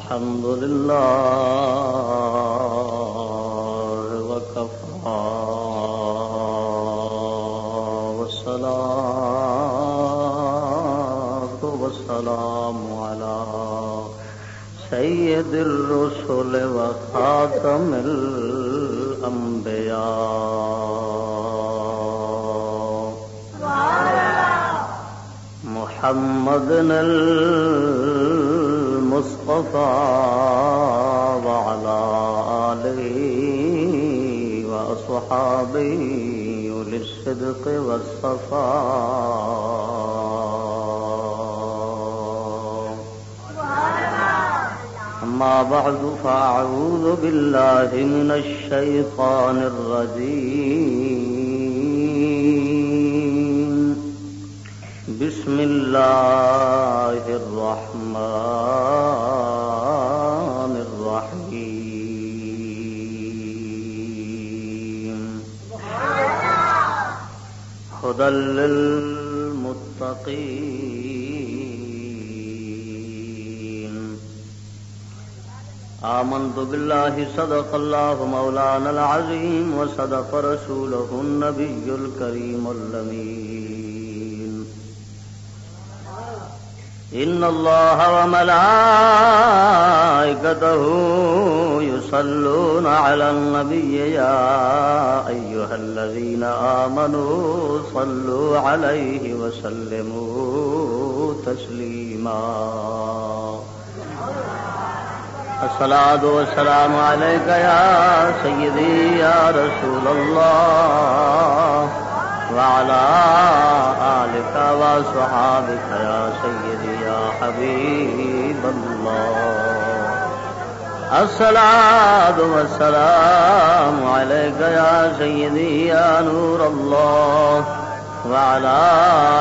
الحمد لله وكفى والصلاة والسلام على سيد الرسل وخاتم الأنبياء محمد المصطفى وعلى آله وأصحابه للصدق والصفاء. أما بعد فأعوذ بالله من الشيطان الرجيم. بسم الله الرحمن هدى للمتقين. آمنت بالله صدق الله مولانا العظيم وصدق رسوله النبي الكريم اللمين إن الله وملائكته يصلون على النبي يا أيها الذين آمنوا صلوا عليه وسلموا تسليما. الصلاة والسلام عليك يا سيدي يا رسول الله وعلى آلك وصحابك يا سيدي يا حبيب الله الصلاة والسلام عليك يا سيدي يا نور الله وعلى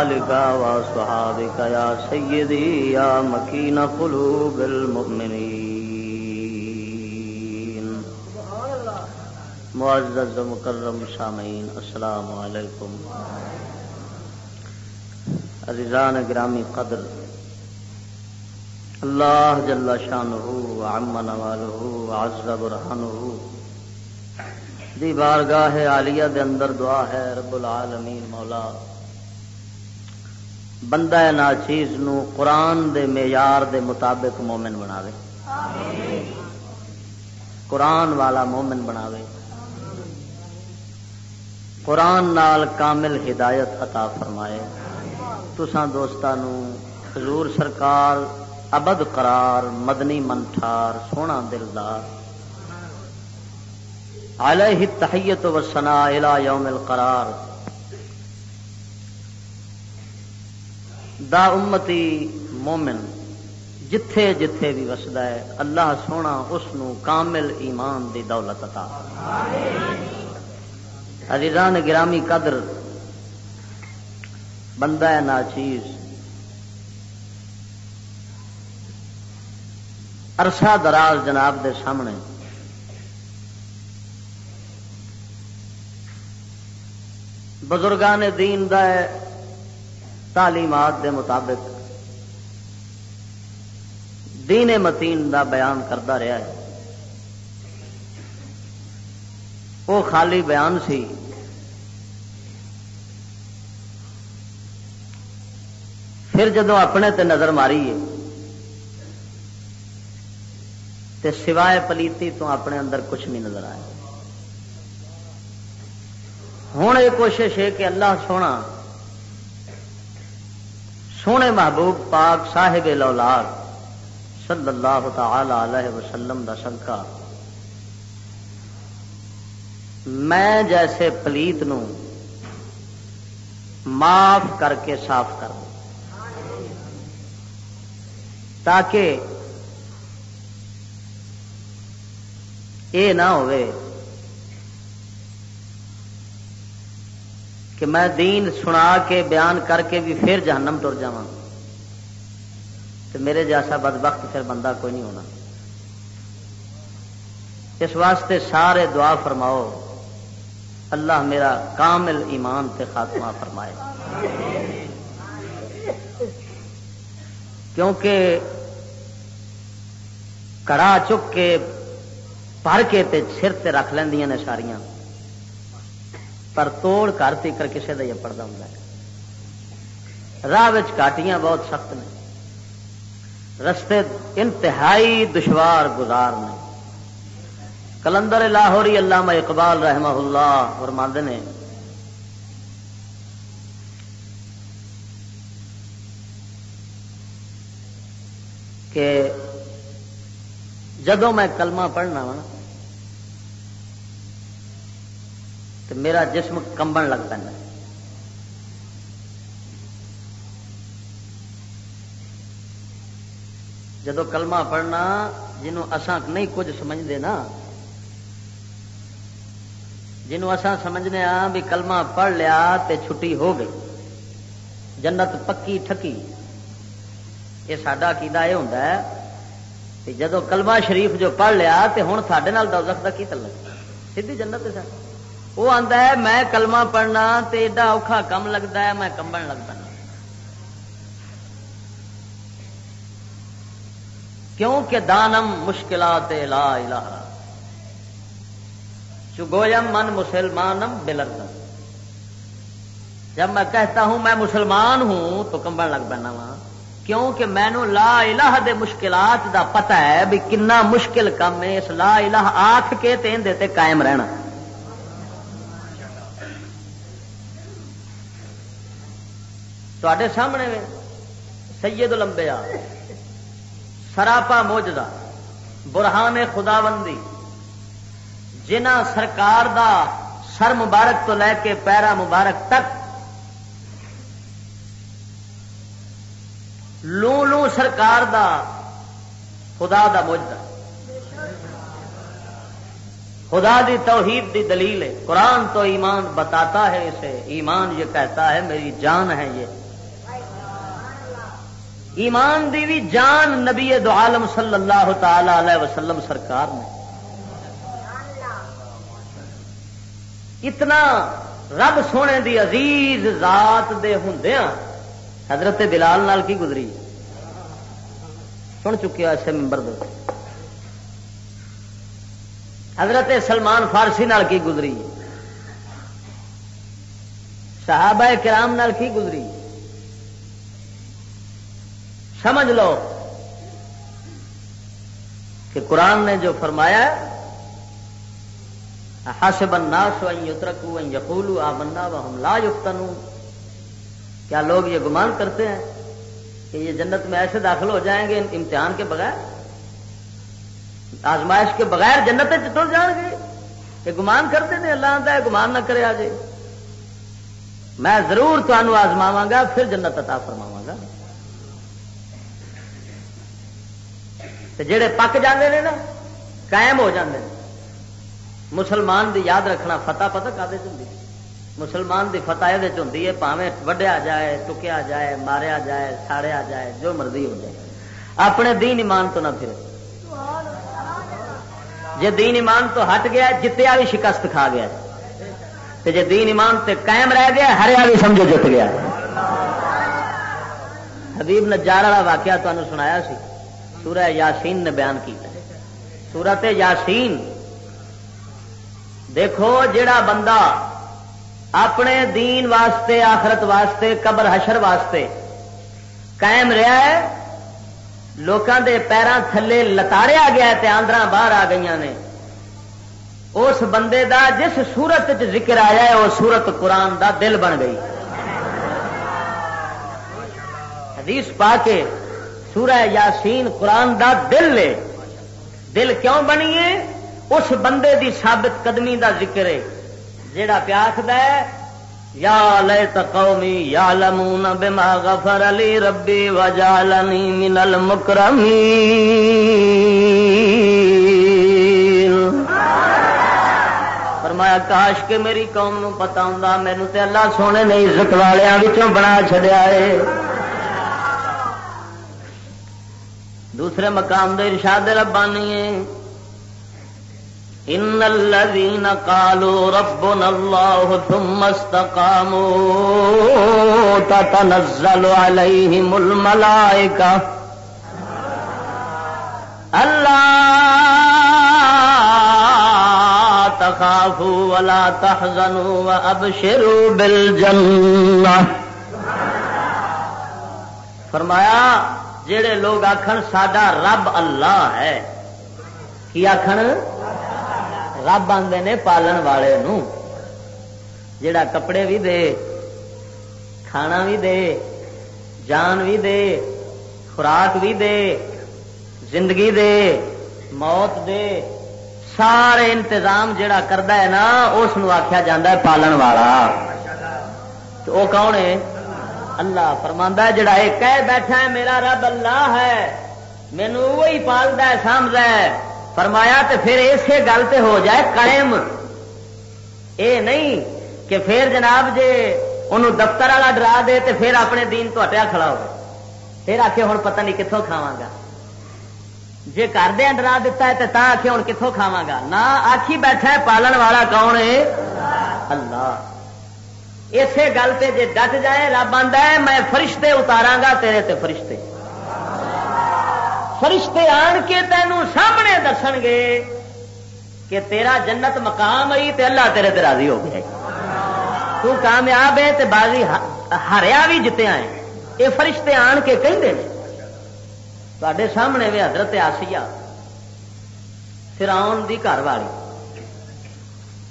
آلك وصحابك يا سيدي يا مكين قلوب المؤمنين معزز و مکرم سامعین، السلام علیکم۔ عزیزان گرامی قدر اللہ جل شانہ عم نوالہ عز برہانہ دی بارگاہ عالیہ دے اندر دعا ہے، رب العالمین مولا۔ بندہ ناچیز نو قرآن دے معیار دے مطابق مومن بناوے۔ قرآن والا مومن بناوے۔ قرآن نال کامل ہدایت عطا فرمائے۔ تسان دوستان حضور سرکار ابد قرار، مدنی منٹھار سونا دلدار۔ علیہ تحیت و سنا الى یوم القرار۔ دا امتی مومن جتھے جتھے بھی وسدا ہے، اللہ سونا اس نو کامل ایمان دی دولت عطا۔ عزیزان گرامی، قدر۔ بندہ ہے ناچیز۔ عرصہ دراز جناب دے سامنے۔ بزرگان دین دا تعلیمات دے مطابق دین متین دا بیان کرتا رہا ہے۔ وہ خالی بیان سی۔ پھر جدو اپنے تے نظر ماری ہے تے سوائے پلیتی تو اپنے اندر کچھ نہیں نظر آیا ہوں یہ کوشش ہے کہ اللہ سونا، سونے محبوب پاک صاحب لولاد صلی اللہ تعالی علیہ وسلم دا صدقہ۔ میں جیسے پلیت نو معاف کر کے صاف کر دوں، تاکہ یہ نہ ہوئے کہ میں دین سنا کے بیان کر کے بھی پھر جہنم تر جا تو میرے جیسا بدبخت پھر بندہ کوئی نہیں ہونا۔ اس واسطے سارے دعا فرماؤ، اللہ میرا کامل ایمان تے خاتمہ فرمائے۔ کیونکہ کڑا چک کے پڑھ کے تے سر تے رکھ لیندیاں نے ساریاں پر توڑ کر تکر کسی کا یہ پڑھتا ہوں راہ کاٹیاں بہت سخت نے رستے انتہائی دشوار گزار نے کلندر لاہوری علامہ اقبال رحمہ اللہ فرماند نے کہ جدو میں کلمہ پڑھنا وا تو میرا جسم کمبن لگ پہ جدو کلمہ پڑھنا جنوں اسان نہیں کچھ سمجھتے نا جنوں اسان سمجھنے ہاں بھی کلمہ پڑھ لیا تے چھٹی ہو گئی، جنت پکی ٹھکی۔ یہ سڈا کیدا یہ ہوتا ہے جدو کلمہ شریف جو پڑھ لیا تے ہوں سڈے دوزخ کا کی تعلق سیدھی جنت ہے سر وہ آتا ہے، میں کلمہ پڑھنا تے ایڈا اوکھا کم لگتا ہے، میں کمبن لگتا کیونکہ دانم مشکلات لا الہ چگویم من مسلمانم بلردم جب میں کہتا ہوں میں مسلمان ہوں تو کمبن لگ پہنا وا کیونکہ مینو لا الہ دے مشکلات دا پتہ ہے بھی کنا مشکل کم ہے، اس لا الہ آخ کے تین دیتے قائم رہنا۔ تے سامنے سید لمبیا سراپا موجدہ، برہان خدا بندی جنہ سرکار دا سر مبارک تو لے کے پیرا مبارک تک لو لو سرکار دا، خدا دا موجدہ خدا دی توحید دی دلیل ہے۔ قرآن تو ایمان بتاتا ہے اسے۔ ایمان یہ کہتا ہے، میری جان ہے یہ۔ ایمان دی بھی جان نبی دو عالم صلی اللہ تعالی علیہ وسلم سرکار نے۔ اتنا رب سونے دی عزیز ذات دے ہندیا حضرت بلال نال کی گزری؟ سن چکے اسے ممبر دے حضرت سلمان فارسی نال کی گزری؟ صحابہ کرام نال کی گزری؟ سمجھ لو کہ قرآن نے جو فرمایا ہس بننا سو یترکو یقولو آ بننا وہ ہم لا یفتنو کیا لوگ یہ گمان کرتے ہیں؟ کہ یہ جنت میں ایسے داخل ہو جائیں گے امتحان کے بغیر؟ آزمائش کے بغیر جنت چل جان گے۔ یہ گمان کرتے ہیں، اللہ آتا ہے، گمان نہ کرے آج میں ضرور تمہوں آزماوا گا، پھر جنت عطا فرماوا گا۔ جڑے پک جاندے نے نا، قائم ہو جاندے مسلمان دی یاد رکھنا فتح پتہ کا مسلمان دی فتح یہ ہوتی ہے پاوے وڈیا جائے، ٹکیا جائے، ماریا جائے، ساڑیا جائے، جو مرضی ہو جائے۔ اپنے دین ایمان تو نہ پھر جی دین ایمان تو ہٹ گیا جتیا بھی شکست کھا گیا جی دین ایمان تے قائم رہ گیا ہریا بھی سمجھو جت گیا حبیب نجار والا واقعہ تمہیں سنایا سی۔ سورہ یاسین نے بیان کیا سورت یاسین۔ دیکھو جڑا بندہ اپنے دین واسطے، آخرت واسطے، قبر حشر واسطے قائم رہا ہے۔ لوگوں دے پیروں تھلے لتاڑیا گیا تے آندرا باہر آ گئی نے۔ اس بندے دا جس سورت ذکر آیا ہے، وہ سورت قرآن دا دل بن گئی۔ حدیث پا کے سورہ یاسین قرآن دا دل لے دل کیوں بنیے اس بندے دی ثابت قدمی دا ذکر ہے۔ جیڑا پیاس یا لے قومی یا لمون بما غفر علی ربی وجالنی من المکرمین۔ فرمایا، کاش کے میری قوم نو پتا ہوں مینو تے اللہ سونے نے عزت والوں بنا چڈیا ہے دوسرے مقام دے ارشاد ربانی ہے ان الذين قالوا ربنا الله ثم استقاموا تتنزل عليهم الملائكه اللہ تخافوا ولا تحزنوا وابشروا بالجنہ فرمایا جڑے لوگ آخر ساڈا رب اللہ ہے، کی آخر رب آدھے نے پالن والے نو جڑا کپڑے بھی دے کھانا بھی دے جان بھی دے خوراک بھی دے زندگی دے موت دے سارے انتظام جڑا کرتا ہے نا اس آخیا جا پالن والا تو وہ کون ہے اللہ فرما جڑا یہ کہہ بیٹھا ہے میرا رب اللہ ہے مینو وہی پالتا ہے سمجھا ہے فرمایا تو پھر اسی گل تے ہو جائے قائم۔ اے نہیں کہ پھر جناب جے انہوں دفتر والا ڈرا دے تو پھر اپنے دین تو ہٹیا کھڑا ہو پھر آخے ہوں پتہ نہیں کتوں کھاوا گا۔ جی کردیا ڈرا دتا ہے تو آخے ہوں کتوں کھاوا گا۔ نہ آخی بیٹھا ہے پالن والا کون ہے؟ اللہ۔ اسی گل سے جی ڈٹ جائے، رب آدھا ہے، میں فرشتے اتارا گا، تیرے تے فرشتے۔ فرشتے آن کے تینوں سامنے دس گے کہ تیرا جنت مقام آئی تے اللہ تیرے تے راضی ہو گیا تو کامیاب ہے تے بازی ہریا بھی جتیا ہے یہ فرشتے آن کے کہیں تے سامنے بھی حضرت آسیا فراؤن دی گھر والی۔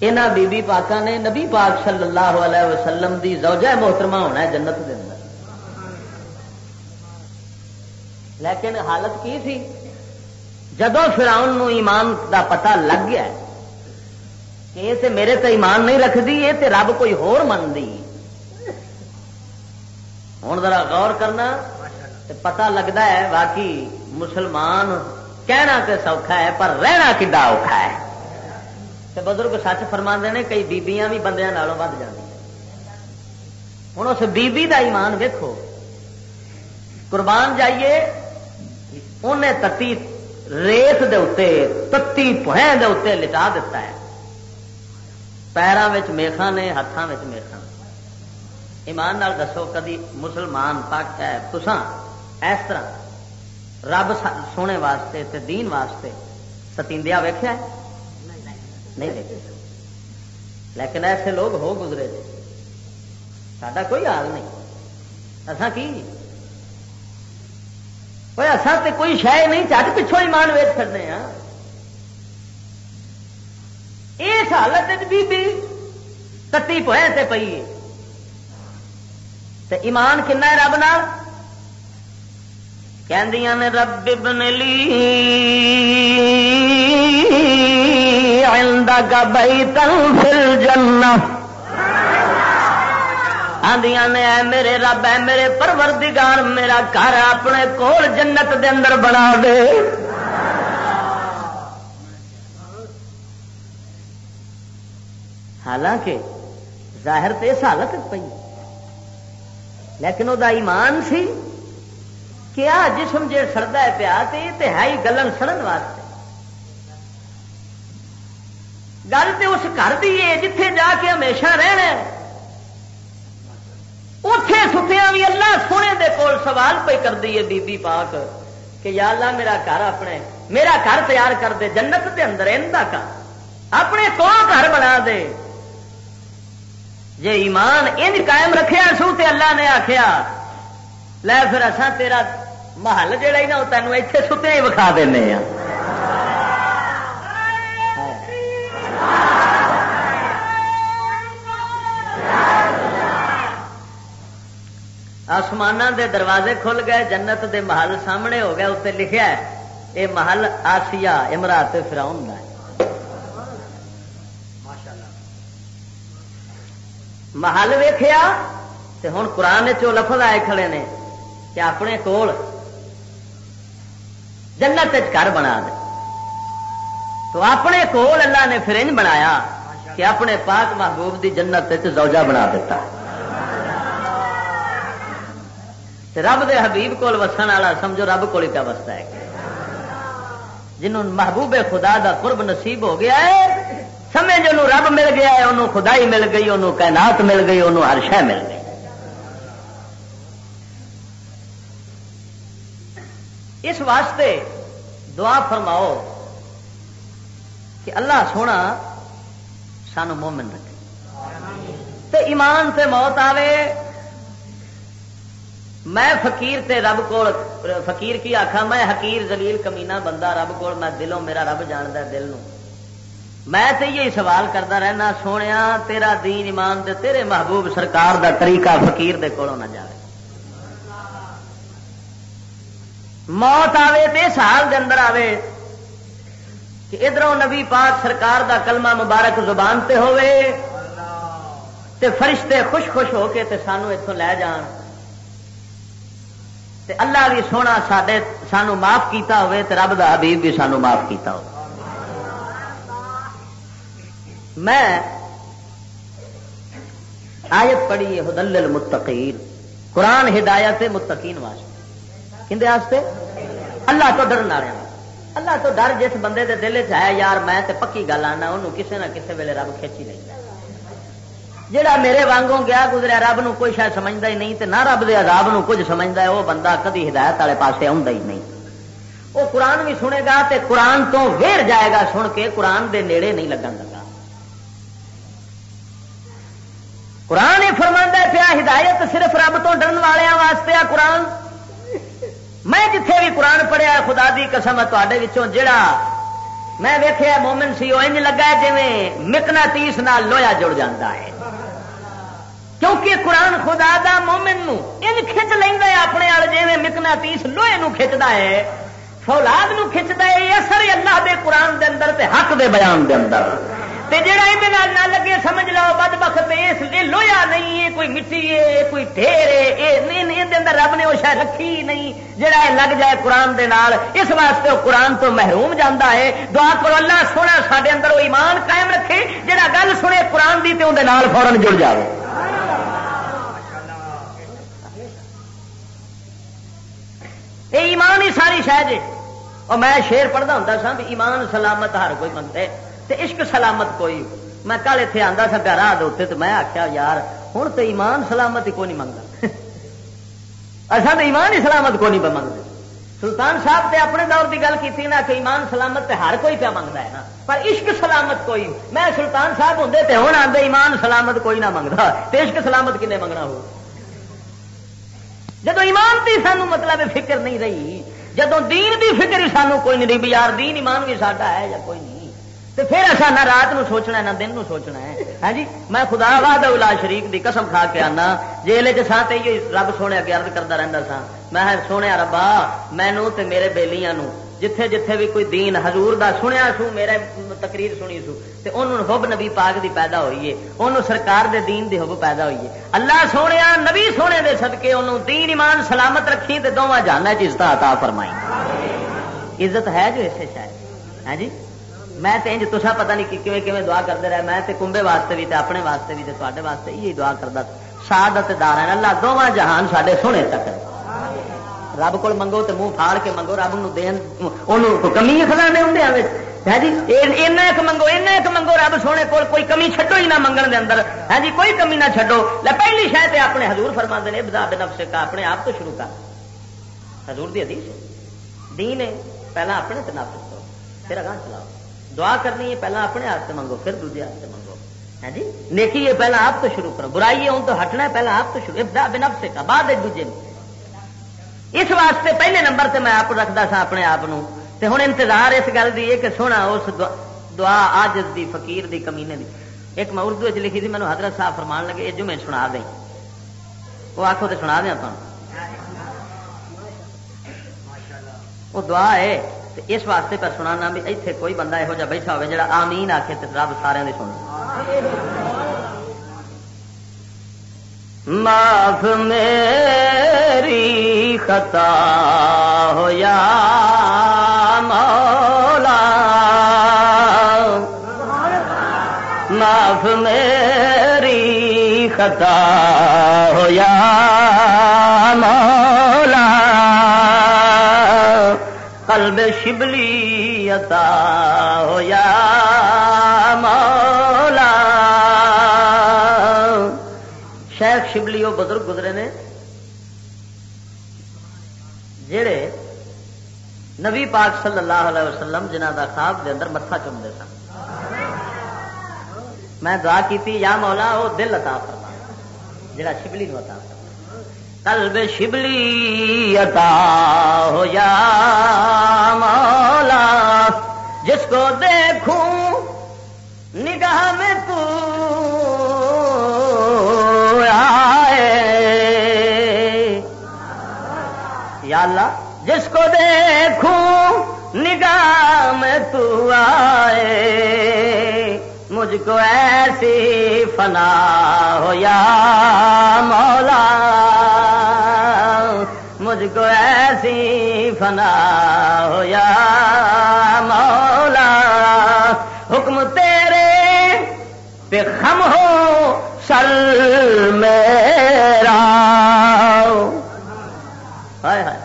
یہاں بی بی پاکا نے نبی پاک صلی اللہ علیہ وسلم دی زوجہ محترمہ ہونا ہے جنت دے اندر لیکن حالت کی تھی؟ جدو فراؤن ایمان دا پتہ لگ گیا کہ یہ تے میرے تے ایمان نہیں رکھتی یہ تے رب کوئی ہور منتی ہوں ذرا غور کرنا پتا لگتا ہے باقی مسلمان کہنا تے سوکھا ہے، پر رہنا کڈا اوکھا ہے؟ تے بزرگ سچ فرما نے کئی بیبیاں بھی بندے ود جی ہوں اس بی دا ایمان ویکو قربان جائیے انہیں تتی ریت دے اتنے تتی پوہیں دے اتنے لٹا دیتا ہے۔ پیروں میخا نے ہاتھوں میخا ایمان نال دسو، کدی مسلمان پاک ہے تسان اس طرح رب سونے واسطے تے دین واسطے ستیندیا ویخیا نہیں دیکھا لیکن ایسے لوگ ہو گزرے جی۔ تھے سڈا کوئی حال نہیں۔ اصا کی؟ کوئی اصا تے کوئی شہ نہیں چٹ پچھوں ایمان ویچ کرنے ہاں اس حالت بی بی تتی پوئے سے پی ایمان کن رب نال؟ کہ رب ابن لی کا بئی تن فل آدیا نے، اے میرے رب ہے میرے پروردگار، میرا گھر اپنے کول جنت دے اندر بنا دے. حالانکہ ظاہر تو اس حالت پی لیکن وہ ایمان سی کہ آ جسم جی سڑتا ہے پیا تو ہے ہی گلن سڑن واسطے۔ گل تو اس گھر کی ہے جتھے جا کے ہمیشہ رہنا اتے ستیا بھی اللہ سونے دے کول سوال پہ کر دی بی بی پاک، کہ یا اللہ میرا گھر اپنے، میرا گھر تیار کر دے، جنت دے اندر کا اپنے کو گھر بنا دے۔ جے ایمان انج قائم رکھیا سو تے اللہ نے آخیا لے پھر اصا تیرا محل جہا ہی نا تینوں اتنے ستے ہی وکھا دینا ہاں۔ آسمان دے دروازے کھل گئے، جنت دے محل سامنے ہو گیا اتنے لکھا یہ محل آسیا امراط فراؤن کا محل ویخیا ہوں قرآن چو لفظ آئے کھڑے نے کہ اپنے کول جنت گھر بنا دے۔ تو اپنے کول اللہ نے فرنج بنایا کہ اپنے پاک محبوب دی جنت زوجہ بنا دیتا رب دے حبیب کول وسن والا سمجھو رب کو کیا وستا ہے۔ جنہوں محبوب خدا دا قرب نصیب ہو گیا ہے، سمے جو رب مل گیا ہے، انہوں خدائی مل گئی، انہوں کائنات مل گئی، انہوں ہر شہ مل گئی۔ اس واسطے دعا فرماؤ کہ اللہ سونا سانو مومن رکھے۔ تے ایمان تے موت آوے میں فقیر تے رب کو فقیر کی آخا میں حکیر زلیل کمینا بندہ رب کو میں دلوں میرا رب جانتا دل نو میں تے یہ سوال کرتا رہنا سونے تیرا دین ایمان دے، تیرے محبوب سرکار دا طریقہ فقیر دے کولوں نہ جائے موت آوے تے اس حال دے اندر آوے کہ ادھر نبی پاک سرکار دا کلمہ مبارک زبان تے ہوئے تے فرشتے خوش خوش ہو کے تے سانو اتوں لے جان۔ تے اللہ بھی سونا سڈے سانو معاف کیتا ہوئے تے رب دا حبیب بھی سانو معاف کیتا ہو میں آیت پڑھی ہے حدل المتقین۔ قرآن ہدایت متقین واسطے۔ کھے واسطے؟ اللہ تو ڈرن والے اللہ تو ڈر جس بندے دے دل چ ہے، یار میں تے پکی گل آنا، انہوں کسے نہ کسے ویلے رب کھچی نہیں جڑا میرے وانگوں گیا گزریا رب نو کوئی شاید سمجھتا ہی نہیں، تے نہ رب دے عذاب نو کچھ سمجھتا ہے، وہ بندہ کدی ہدایت والے پاسے آ ہی نہیں۔ وہ قرآن بھی سنے گا تے قرآن تو ویر جائے گا، سن کے قرآن دے نیڑے نہیں لگن لگا۔ قرآن ہی فرما پیا ہدایت صرف رب تو ڈرن والوں واسطے آ قرآن۔ میں جتھے بھی قرآن پڑھیا، خدا دی قسم تے جڑا میں ویخیا مومن سی وہ لگا جی مکنا تیس نال لویا جڑ جاتا ہے۔ کیونکہ قرآن خدا دا مومن نو ان کھچ لینا ہے، اپنے آل جی مکنا تیس لوہے نو کھچتا ہے۔ فولاد نو کھچتا ہے، یہ اثر اللہ دے قرآن دے اندر تے حق دے بیان دے اندر۔ تے جڑا یہ نہ لگے، سمجھ لو بد بخت اس لویا نہیں ہے، کوئی مٹی ہے، کوئی ڈھیر ہے اندر رب نے وہ شاید رکھی نہیں۔ جڑا یہ لگ جائے قرآن دے نال، اس واسطے وہ قرآن تو محروم جانا ہے۔ دعا کرو، اللہ سونا سارے اندر وہ ایمان قائم رکھے۔ جڑا گل سنے قرآن کی تو اندر فورن جڑ جائے یہ ایمان ہی ساری شاید اور میں شیر پڑھتا ہوں سا ایمان سلامت ہر کوئی منگتا ہے۔ تے عشق سلامت کوئی۔ میں کل اتنے آتا سا راہ دے تو میں آخیا یار ہوں تو ایمان سلامت ہی کوئی نہیں منگتا اصا تو ایمان ہی سلامت کو نہیں منگتے سلطان صاحب تے اپنے دور کی گل کی نا کہ ایمان سلامت تے ہر کوئی پہ منگتا ہے نا۔ پر عشق سلامت کوئی۔ میں سلطان صاحب ہوں تو ہوں آتے ایمان سلامت کوئی نہ منگتا تو عشق سلامت کنے منگنا ہو؟ جدو ایمان کی سانو مطلب فکر نہیں رہی جدو دین دی فکر ہی سانو کوئی نہیں رہی، بھی یار دین ایمان بھی ساڈا ہے یا کوئی نہیں؟ تو پھر ایسا نہ رات نو سوچنا ہے، نہ دن نو سوچنا ہے۔ ہاں جی؟ میں خدا واد الا شریف دی قسم کھا کے آنا۔ جیل چ سا رب سونے اگے ارد کرتا رہتا سا میں سونے ربا مینو تے میرے بےلیاں جتھے جتھے بھی کوئی دین حضور دا سنیا سو، میرے تقریر سنی سو۔ تے انہوں حب نبی پاک دی پیدا ہوئی ہے۔ انہوں سرکار دے دین دی حب پیدا ہوئی ہے۔ اللہ سونے، نبی سونے دے صدقے انہوں دین، ایمان، سلامت رکھی تے دونوں جانا چیز عطا فرمائی۔ عزت ہے جو اسے شاید۔ ہاں جی؟ میں انج تسا پتا نہیں کیویں کیویں دعا کرتے رہے۔ میں تے کمبے واسطے بھی تے اپنے واسطے بھی تے تے واسطے یہ دعا کرتا سعادت دار اللہ دونوں جہان سارے سونے تک رب کو منگو تے منہ پھاڑ کے منگو۔ رب نو دین کمی خزانے ہوں ہے جی؟ اینا ایک منگو اینا ایک منگو رب سونے کول کوئی کمی چھڈو ہی نہ منگن دے اندر۔ ہے جی؟ کوئی کمی نہ چھڈو۔ لے پہلی شاید اپنے حضور فرما دے بدا بے کا اپنے آپ تو شروع کر۔ حضور دی حدیث دین ہے۔ پہلا اپنے تے نفس کرو۔ پھر اگاں چلاؤ۔ دعا کرنی ہے پہلے اپنے ہاتھ سے منگو پھر دوسرے ہاتھ سے منگو ہے جی؟ نیکی ہے پہلے آپ تو شروع کرو۔ برائی ہے، ان تو ہٹنا ہے پہلے آپ تو شروع۔ ابدا بنب سے کا، بعد ایک دوجے اس واسطے پہلے نمبر سے میں آپ رکھتا سا اپنے آپ ہوں انتظار اس گل کی کہ سونا، اس دعا آج دی، فقیر دی، کمینے دی۔ ایک میں اردو لکھی تھی مینو حضرت صاحب فرمان لگے، یہ جو میں سنا دیں۔ وہ آخو تو سنا دیا تمہیں وہ دعا ہے۔ اس واسطے پر سنا بھی اتنے کوئی بندہ یہو جہ بیٹھا ہوا جا آمین آ کے رب سارے کی سن معاف میری خطا ہو یا مولا۔ معاف میری خطا ہو یا قلب شبلی عطا ہو یا مولا۔ شیخ شبلی وہ بزرگ گزرے نے، جڑے نبی پاک صلی اللہ علیہ وسلم جنہ دا خواب دے اندر متھا چومتے سن۔ میں دعا کی یا مولا، وہ دل عطا فرما۔ جڑا شبلی نو عطا فرما۔ قلب شبلی عطا ہو یا مولا، جس کو دیکھوں، نگاہ میں تو یا اللہ، جس کو دیکھوں، نگاہ میں تو آئے۔ مجھ کو ایسی فنا ہو یا مولا۔ کو ایسی فنا ہو یا مولا، حکم تیرے پہ خم ہو سل میرا۔ ہائے ہائے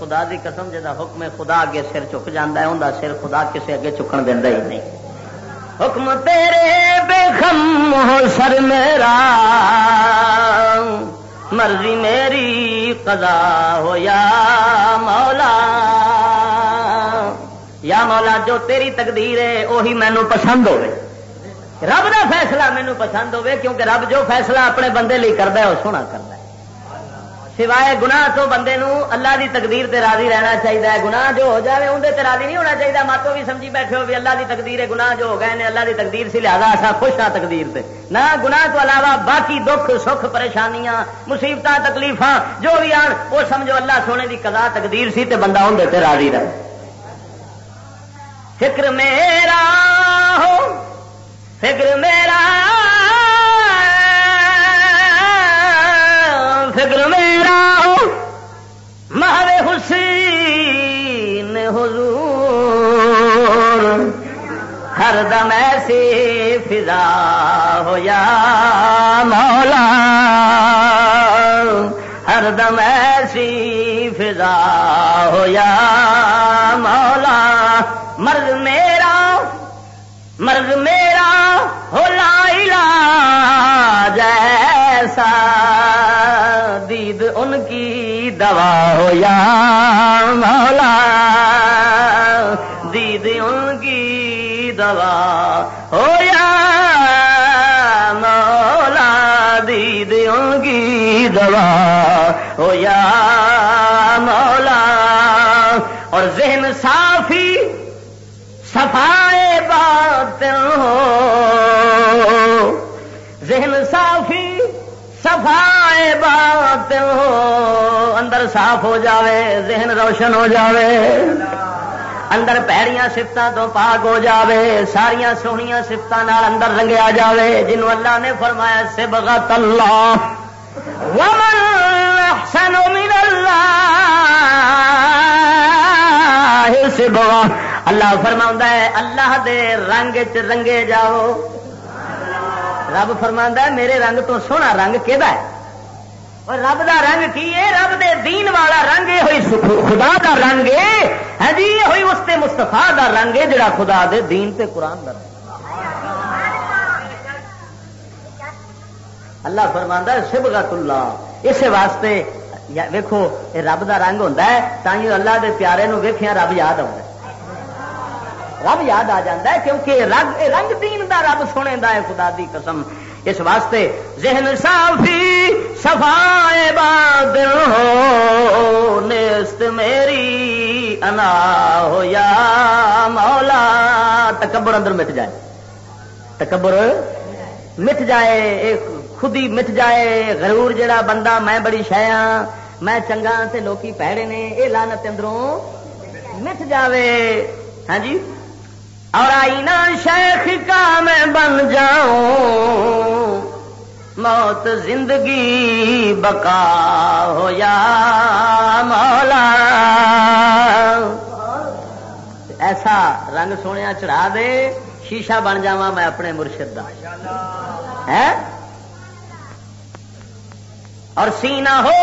خدا دی قسم جا حکم خدا اگے سر چک جانا ہے انہیں سر خدا کسی اگے چکن دینا ہی نہیں۔ حکم تیرے بے خم ہو سر میرا۔ مرضی میری قضا ہو، یا مولا یا مولا، جو تیری تقدیر ہے وہی مینو پسند ہوے رب کا فیصلہ مینو پسند ہوے کیونکہ رب جو فیصلہ اپنے بندے لی کرتا ہے وہ سونا کرتا ہے۔ سوائے گناہ تو بندے نو اللہ دی تقدیر تے راضی رہنا چاہیے گناہ جو ہو جائے اندر تے راضی نہیں ہونا چاہیے ماتو بھی سمجھی بیٹھے ہو بھی اللہ دی تقدیر ہے، گناہ جو ہو گئے نے اللہ دی تقدیر سے لہذا ایسا خوش ہاں تقدیر تے۔ نہ گناہ تو علاوہ باقی دکھ، سکھ، پریشانیاں مصیبت تکلیف جو بھی آن، وہ سمجھو اللہ سونے دی قضا تقدیر سی تے بندہ اندر تے راضی رہے۔ فکر میرا ہو، فکر میرا فکر میرا مہر حسین حضور۔ ہر دم ایسی فضا ہو یا مولا۔ ہر دم ایسی فضا ہو یا مولا۔ مرد میرا مرد میرا ہو لا جیسا۔ دید ان کی دوا ہو یا مولا۔ دید ان کی دوا ہو یا مولا۔ دید ان کی دوا ہو یا مولا۔ اور ذہن صافی، صفائے باطن ہو۔ ذہن صافی، صفائے باطن اندر صاف ہو جاوے، ذہن روشن ہو جاوے۔ اندر پیڑیاں سفت تو پاک ہو جاوے ساریا سویا سفت اندر رنگیا جاوے۔ جنہوں اللہ نے فرمایا، سبغت اللہ۔ ومن احسن من اللہ سبغا اللہ فرما ہے، اللہ دے رنگ چ رنگے جاؤ۔ رب فرما ہے، میرے رنگ تو سونا رنگ کہ اور رب دا رنگ کی ہے؟ رب دے دین والا رنگ یہ ہوئی خدا دا رنگ ہے۔ ہاں جی یہ ہوئی اس تے مستفا دا رنگ ہے جڑا خدا دے دین تے قرآن دا رنگ اللہ فرماندہ سبغت اللہ اس واسطے ویکو رب دا رنگ ہوتا ہے تھی اللہ دے پیارے نو ویخیا رب یاد آتا ہے۔ رب یاد آ جاتا ہے کیونکہ رنگ رنگ دین دا رب سنے دا ہے، خدا دی قسم۔ اس واسطے ذہن صافی صفائے بادل ہو نیست میری انا ہو یا مولا، تکبر اندر مٹ جائے۔ تکبر مٹ جائے، ایک خود ہی مٹ جائے۔ غرور جڑا بندہ، میں بڑی شہ ہاں، میں چنگا تے لوکی پیڑے نے یہ لانت اندروں مٹ جاوے۔ ہاں جی؟ اور آئینہ شیخ کا میں بن جاؤں۔ موت زندگی بقا ہو یا مولا۔ ایسا رنگ سونے چڑھا دے، شیشہ بن جا میں اپنے مرشد کا اور سینا ہو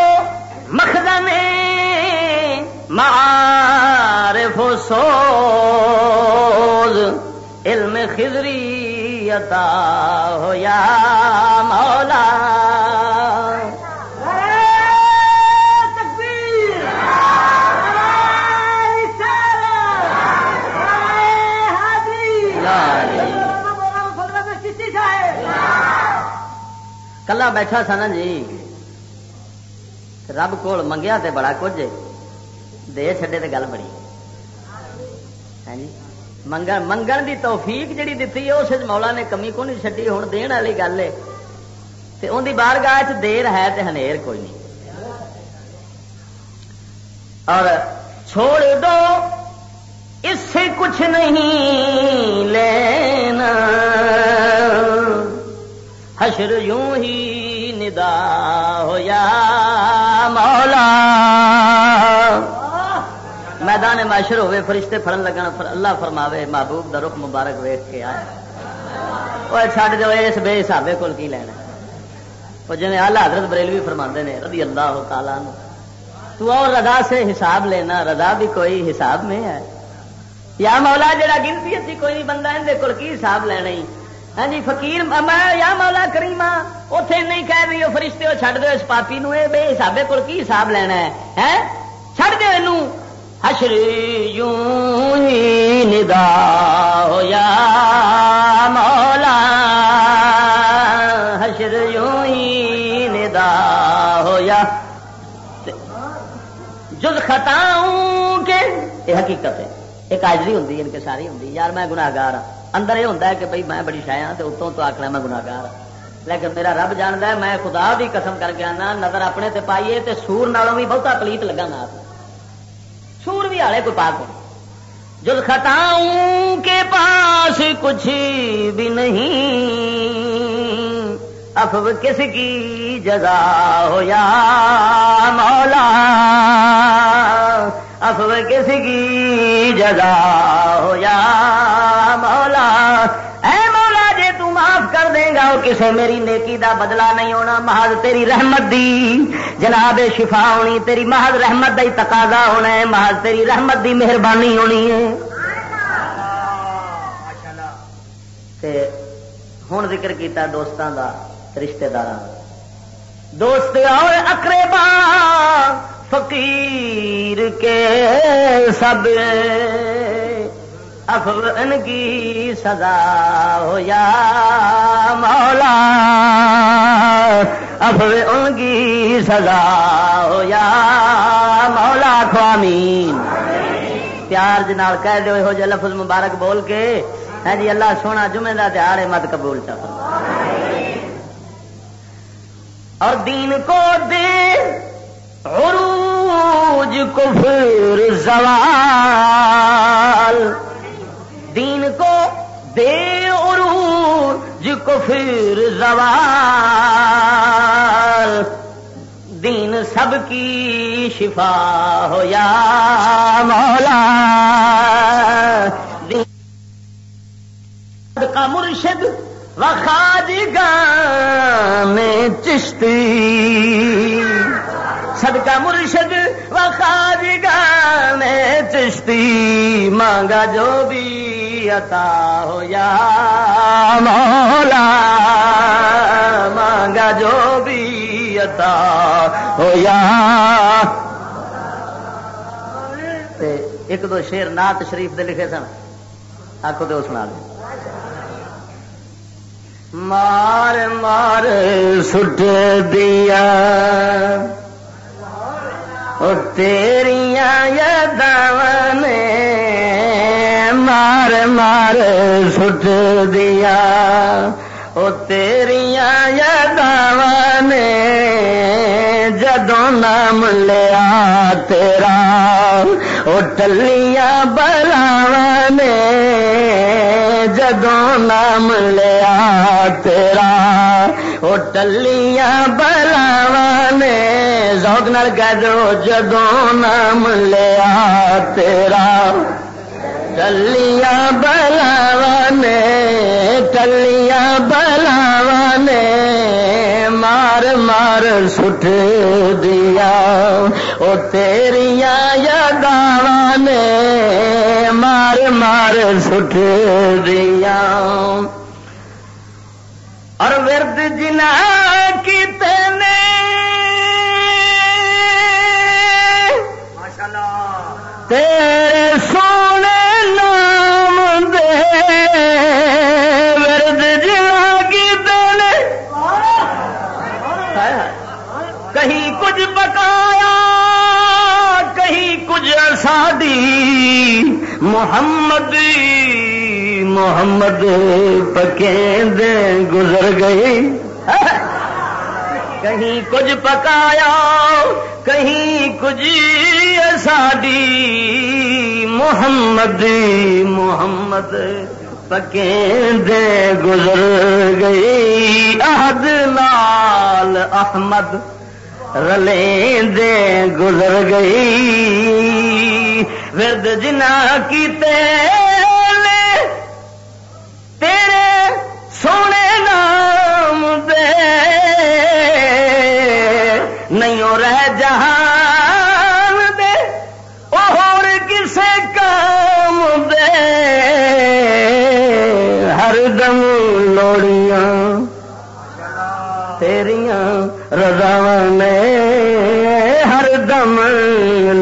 مخدم معارف و سوز، علم خضری عطا ہو یا مولا۔ کلا بیٹھا سا نا جی۔ رب کو منگیا تے بڑا کچھ۔ دے چھڈے تے گل بڑی۔ ہے جی۔ منگن منگن دی توفیق جڑی دتی ہے اس مولا نے کمی کو نہیں چڈی ہوں دین والی گل ہے تے ان دی بارگاہ چ دیر ہے تے ہنیر کوئی نہیں اور چھوڑ دو اس سے کچھ نہیں لینا حشر یوں ہی ندا ہو یا مولا میدان معاشر ہوئے، فرشتے فرن لگن اللہ فرماوے، محبوب دا رخ مبارک ویخ کے آئے۔ وہ چڈ جو اس بے حسابے کول کی لینا وہ جی آلہ حضرت بریلوی فرما نے رضی اللہ تعالیٰ نو تو اور رضا سے حساب لینا، رضا بھی کوئی حساب میں ہے۔ یا مولا، جڑا گنتی اچھی کوئی نہیں، بندہ اندر کول کی حساب لینا ہی؟ ہاں جی فقیر میں یا مولا کریما اتے نہیں کہہ رہی وہ فرشتے ہو چڈ دو اس پاپی نو، اے بے حسابے کول کی حساب لینا ہے؟ ہاں؟ چڑھ دو حشر یوں ہی ندا ہو یا مولا حشر یوں ہی ندا ہو یا جز خطاؤں کے یہ حقیقت ہے۔ ایک آجری ہوں ان کے ساری ہوں یار میں گناگار ہوں اندر یہ ہوتا ہے کہ بھائی میں بڑی شایا ہاں تو اتوں تو آخنا میں گناگار ہوں لیکن میرا رب جانتا ہے، میں خدا بھی قسم کر کے آنا، نظر اپنے تے پائیے تے سور نالوں بھی بہتا پلیت لگا نہ سور بھی آلے کوئی پاک ہو۔ جز خطاؤں کے پاس کچھ بھی نہیں۔ افو کس کی جزا ہو یا مولا؟ افو کس کی جزا ہو یا مولا؟ معاف کر دے گا وہ کسے میری نیکی دا بدلہ نہیں ہونا۔ محض تیری رحمت دی۔ جناب، شفا ہونی، تیری محض رحمت دا ہی تقاضا ہونا ہے۔ محض تیری رحمت دی مہربانی ہونی ہے۔ ہوں ذکر کیتا دوستان دا رشتے دار دوست اور اقربا، فقیر کے سب۔ افغان کی سزا ہو یا مولا؟ افغان کی سزا ہو یا مولا؟ خوامین پیار جناب کہہ دو یہ جہ لفظ مبارک بول کے۔ ہے جی اللہ سونا جمعے کا تہار مت قبول چاہ اور دین کو دے عروج کفر زوال۔ دین کو دے عروج کفر زوال۔ دین سب کی شفا ہو یا مولا۔ دین کا مرشد وخاج میں چشتی۔ صدقہ مرشد وخاج میں چشتی۔ مانگا جو بھی عطا ہو یا مولا، مانگا جو بھی عطا ہو یا۔ ایک دو شیر نات شریف دے لکھے سن آخو تو سنا لیں مار مار سٹ دیا۔ تیریاں یاداں نے مار مار سٹ دیا۔ وہ تیریاں یاداں نے جدوں نام لیا تیرا وہ ٹلیاں بلاوا نے جدوں نام لیا تیرا وہ ٹلیاں بلاوا نے زوگ نال کہہ دو، جدوں نام لیا تیرا۔ ٹلیاں بلاوا نے ٹلیاں مار مار سٹ دیا۔ وہ تیریاں یاداں نے مار مار سٹ دیا۔ اور ورد جنا کی تینے تیرے سونے محمد محمد دے گزر گئی۔ کہیں کچھ پکایا، کہیں کچھ ساڈی محمد محمد پکیں دے گزر گئی۔ عہد لال احمد۔ رلیں دے گزر گئی۔ ورد جنا کی تیرے سونے نام دے۔ نہیں رہ جہان دے اور کسے کام دے۔ ہر دم لوڑیاں، تیریاں رضا نے ہر دم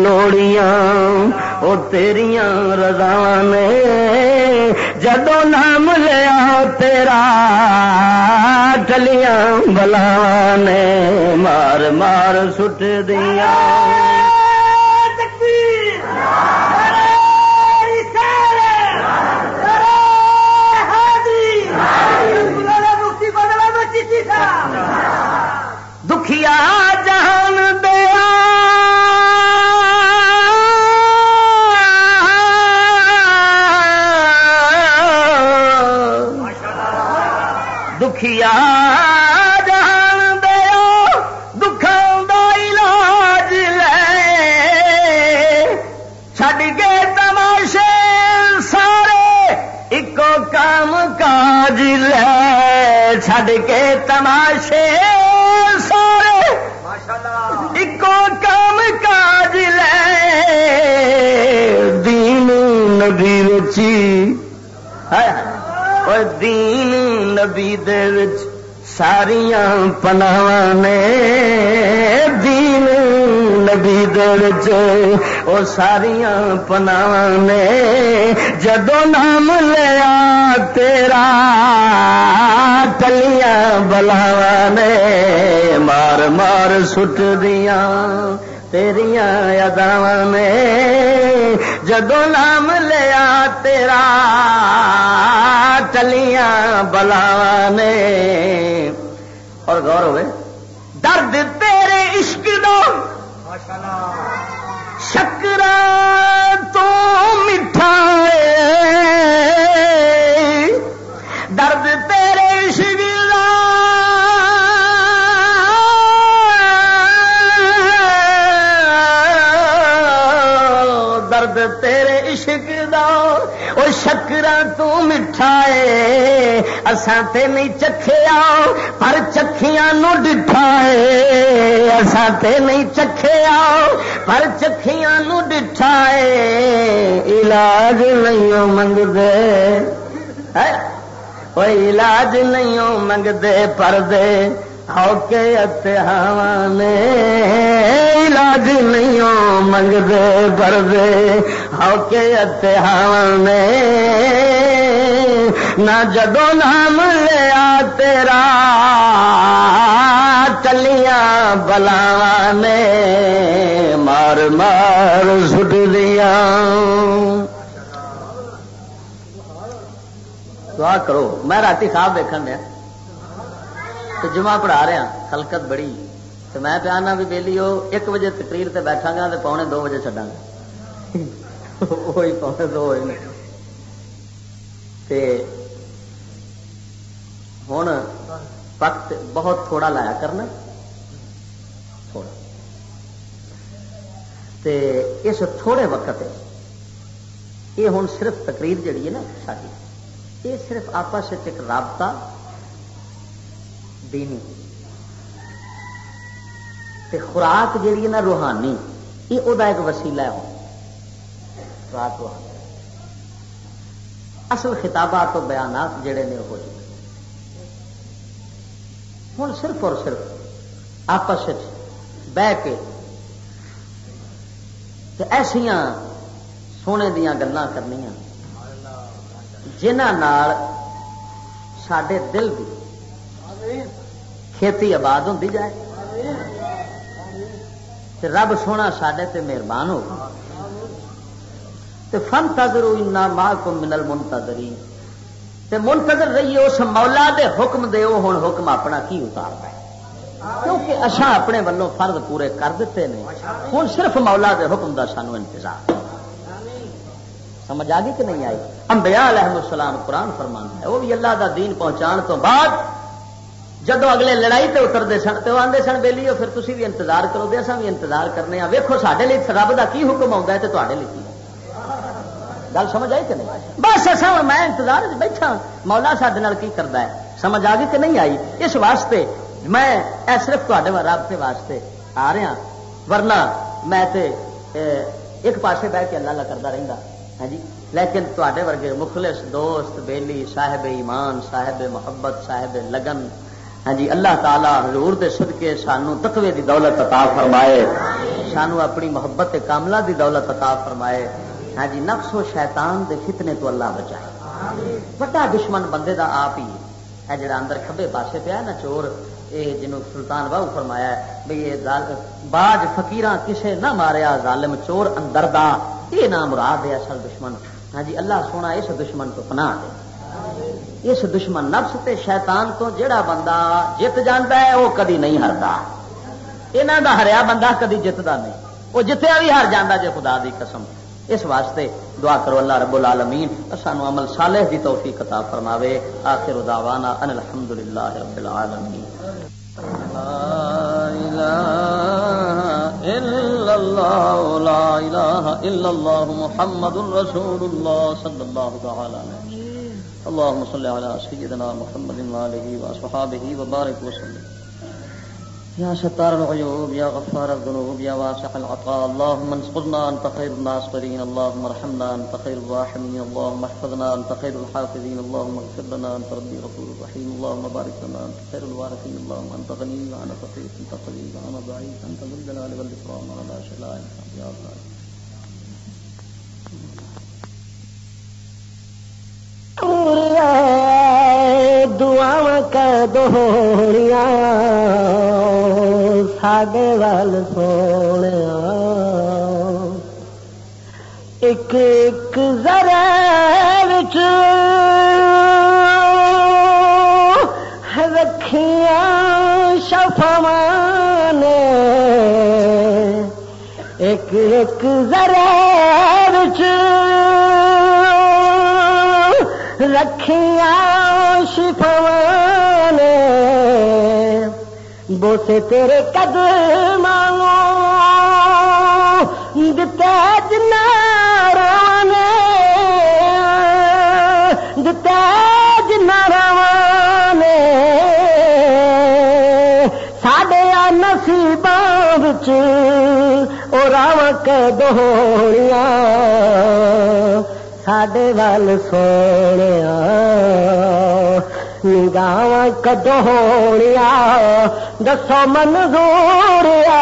لوڑیاں وہ تیریاں رضا نے جدو نام لیا تیرا ٹلیاں بلا نے مار مار سٹ دیاں۔ دکھیا جہان دیا دکھان دا علاج لے۔ چھڈ کے تماشے سارے ایک کام کاج لے۔ چھڈ کے تماشے سارے ایکو کام کاج لے۔ دین نبی رچی۔ دین ساریا پناو نے دین نبی او ساریا پناو نے جدو نام لیا تیرا کلیاں بلاوا نے مار مار سٹ دیا تیریاں یاداں نے جدو نام لیا تیرا چلیاں بلا نے اور غور ہوئے درد تیرے عشق دو۔ شکر تو میٹھا وہ شکرا تٹھائے اساں تے نہیں چکھیا پر چکھیاں نو ڈٹھائے اساں تے نہیں چکھیا پر چکھیاں نو ڈٹھائے علاج نہیں منگ دے علاج نہیں منگ دے پر دے ہو کے نے علاج نہیں منگ دے پر دے ہو کے نہ جدو نام لیا تیرا، چلیاں بلا نے مار مار سٹ دیا دعا کرو، میں رات خواب دیکھن دیا۔ تو جمعہ پڑھا رہا ہاں، خلقت بڑی۔ تو میں پیانا بھی بہلی وہ ایک بجے تقریر تے بیٹھا گا تو پونے دو بجے چڈا گا وہی پونے دو ہوئے ہوں وقت بہت تھوڑا لایا کرنا۔ تھوڑا۔ تے اس تھوڑے وقت یہ ہوں صرف تقریر جڑی ہے نا ساری جی، یہ صرف آپس ایک رابطہ دینی۔ تے خوراک جیڑی ہے نا روحانی، یہ وہ ایک وسیلہ ہے۔ خوراک روحانی۔ اصل خطابات و بیانات جڑے نے ہو چکے ہوں صرف اور صرف آپس بہ کے ایسا سونے دیا گلیں کرنی جنہ سڈے دل بھی کھیتی آباد ہوتی جائے۔ رب سونا سڈے تے مہربان ہو تے فن تدرو ماں کو منل منتظری تے منتظر رہیے اس مولا دے حکم دے ہوں حکم اپنا کی اتارتا ہے؟ کیونکہ اچھا اپنے ولوں فرد پورے کر دیتے ہیں ہوں صرف مولا دے حکم دا سانو انتظار۔ سمجھ آ گئی کہ نہیں آئی؟ انبیاء علیہ السلام قرآن فرمان ہے، وہ بھی اللہ دا دین پہنچان تو بعد جدو اگلے لڑائی تے اترتے سن تو آدھے سن بہلی پھر تھی بھی انتظار کرو دے اصا بھی انتظار کرنے ویکو سارے لیے رب کا کی حکم آتا ہے تو تے لیے گل سمجھ آئی کہ نہیں؟ بس ایسا ہوں میں انتظار بیٹھا ہاں۔ مولا سڈے کی کرتا ہے؟ سمجھ آ گئی کہ نہیں آئی؟ اس واسطے میں اے صرف تے رابطے واسطے آ رہا ہاں۔ ورنہ میں تے ایک پاسے بہ کے اللہ اللہ کرتا رہتا ہاں جی؟ لیکن تے ورگے مخلص دوست، بیلی، صاحب ایمان، صاحب محبت، صاحب لگن ہاں جی اللہ تعالیٰ حضور دے صدقے سانو تقوی دی دولت عطا فرمائے، سانو اپنی محبت کاملہ دی دولت عطا فرمائے۔ ہاں جی نفس و شیطان دے فتنے تو اللہ بچائے۔ بڑا دشمن بندے دا آپ ہی۔ ہے جڑا اندر کھبے پاسے پیا نا چور یہ جنوب سلطان باہو فرمایا ہے بھائی یہ باج فکیر کسے نہ ماریا، ظالم چور اندر دا یہ نام مراد ہے اصل دشمن۔ ہاں جی اللہ سونا اس دشمن تو پناہ دے۔ اس دشمن نفس تے شیطان تو جڑا بندہ جت جانا ہے، وہ کدی نہیں ہرتا۔ یہاں دا ہریا بندہ کدی جتتا نہیں۔ وہ جتیا بھی ہر جانا جے خدا دی قسم۔ اس واسطے دعا کرو اللہ رب العالمین سانو عمل صالح دی توفیق عطا فرماوے۔ آخر دعوانا ان الحمدللہ رب العالمین۔ لا الہ الا اللہ، لا الہ الا اللہ محمد رسول اللہ صلی اللہ تعالی اللهم صل على سيدنا محمد وعلى اله وصحبه وبارك وسلم. يا ستار العيوب، يا غفار الذنوب، يا واسع العطاء، اللهم انصرنا انت خير الناصرين، اللهم ارحمنا انت خير الراحمين، اللهم احفظنا انت خير الحافظين، اللهم اغفر لنا انت ربي غفور رحيم، اللهم بارك لنا انت خير الوارثين، اللهم انت غني وانا فقير انت قريب وانا ضعيف انت ذو الجلال والاكرام ولا شيء لا يا الله دعا دوڑیا ساڈے وال سونے ایک ایک ذرا رکھیا شفمان ایک ایک ذرا رکھیا شفوان بوسے تیرے قدم دتا جناران دتا جناران ساڈے نصیباں بچ اور راوک دوڑیاں ساڈے وال سونے نگاہ کدو ہونیا دسو من زوریا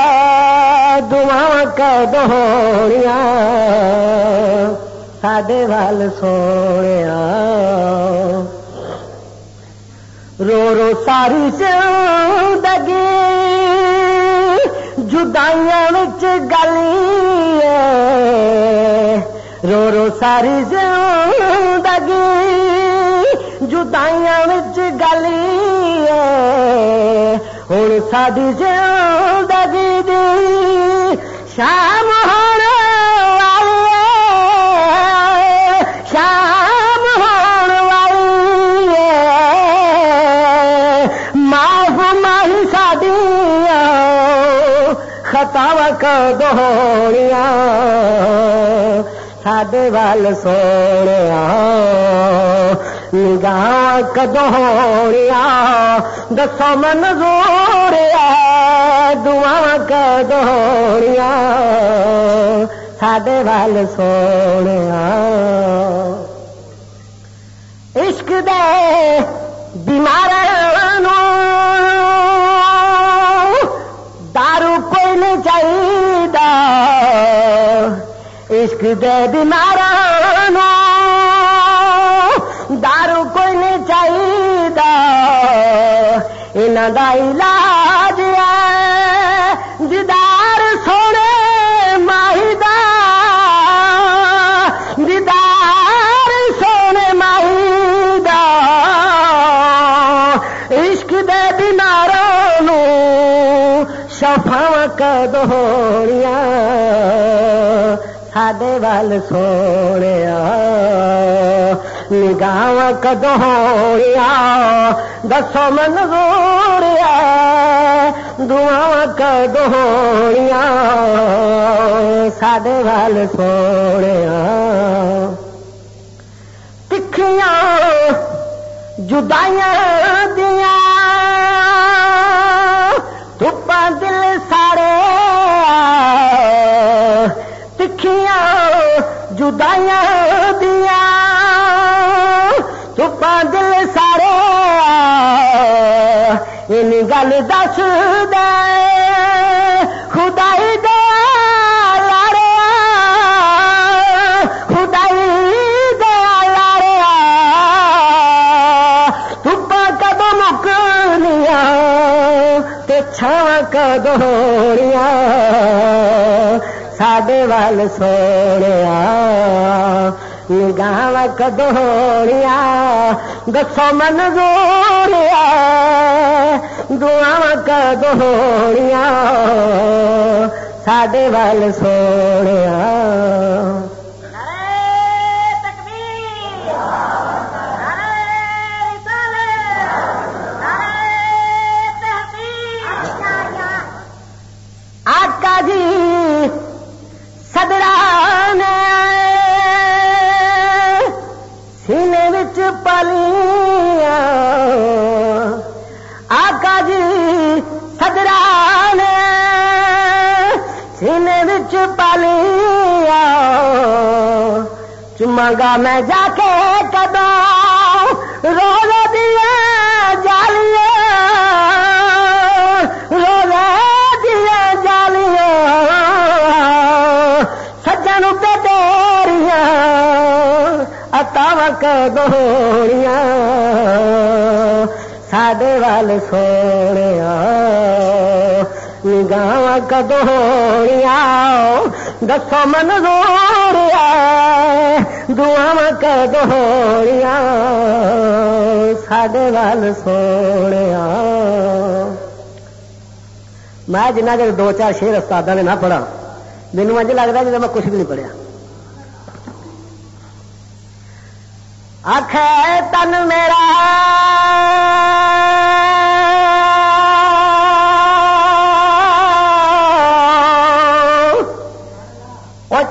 دعا کدو ہونیا ساڈے وال سونے رو رو ساری زندگی جدائیاں گلی رو رو ساری زندگی جدائیاں وچ گلی ہوں ساری زندگی دی شام ہونے والی شام دوڑیاں ساڈے وال سونے نگاہ کدو کدوڑیا دسو من زوریا دعا کدو کدوڑیا ساڈے وال سونے عشق دے بیمار عشق دے بیماروں دارو کوئی نہیں چاہیے ان کا علاج ہے۔ دیدار سونے ماہی دا دیدار سونے ماہی عشق دے بیماروں شفا کدوری ساڈے وال سونے نگاہ کدوڑیاں دسو منظوریا دعا کدوڑیاں ساڈے وال سونے تکھیاں جدائیاں دیا تکھیاں جدائیاں دیا۔ دھوپا دل سارے ان گل دس دے۔ خدائی دے لارے خدائی دے ساڈے وال سونے نگاہ کدوڑیاں دسو من گوڑیا دعا کدوڑیاں ساڈے وال سونے وچ پلیا میں جا کے کدو روز دیا جالیاں۔ روز دیا جالیاں۔ سجن پہ تیریاں۔ اتاو ساڈے وال سونے نگاہ کدوڑیاں دسو من گوڑیا دعا کدوڑیاں ساڈے وال سونے میں جنہ چر دو چار شیر استاد نے نہ پڑھا مینو اج لگتا جی میں کچھ بھی نہیں پڑھیا آخ تن میرا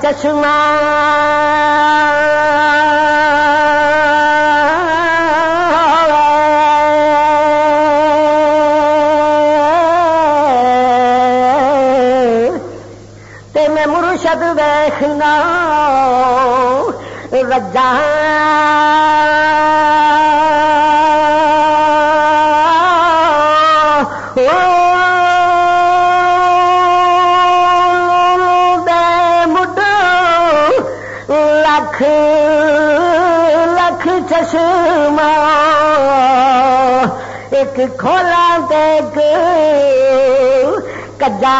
چشمہ تے میں مرشد ویکھنا رجا چشمہ ایک کھولا دیکھ کجا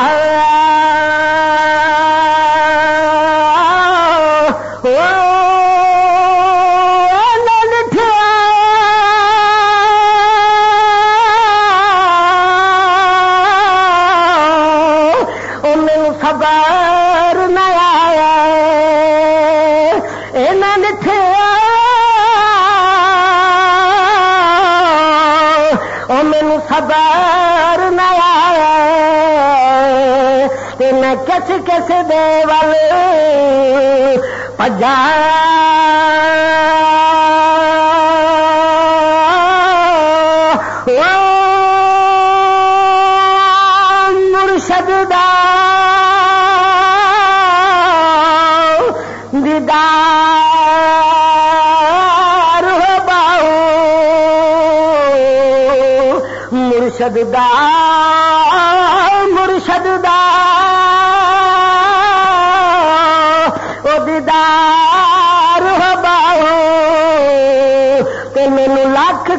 تے کس کس دے پجا۔ مرشد دا دیدار ہو باؤ مرشد دا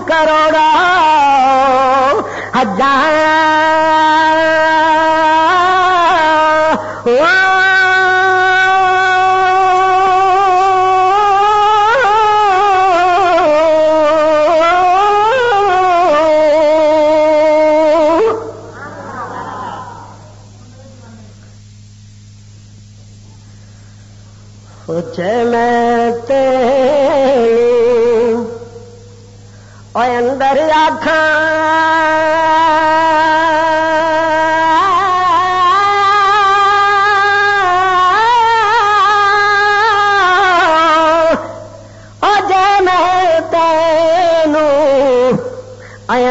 کروڑا ہزار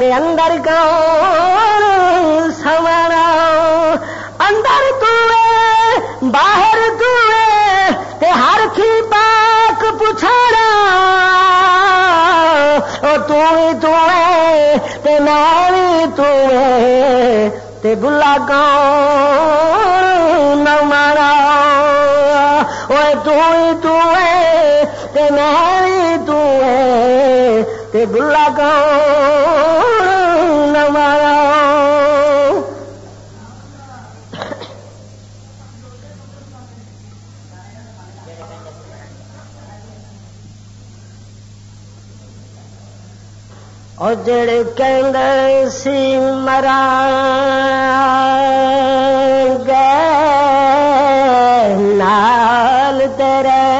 میرے اندر گاؤں سمارا اندر تو باہر تو ہر کی پاک پوچھانا تو تو میں تو تے بلا گاؤں نہ مارا وہ تو تو تے میں تو تے بلا گاؤں نہ اور جڑے کہ سی مرا نال تیرے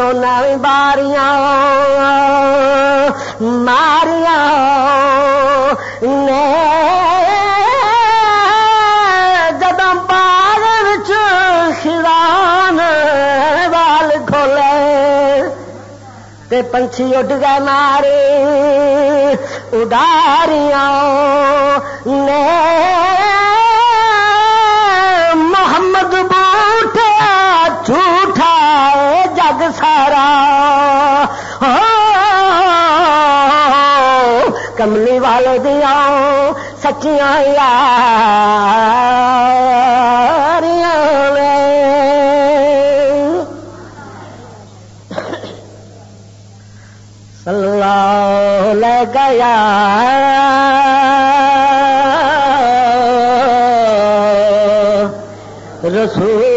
ہاریاں باریاں ماریاں نے جب باغ چان وال کھولے تے پنچھی اڈ گئے مارے اڈاریاں نے کملی والے دیا سچیاں سلو لے گیا۔ رسول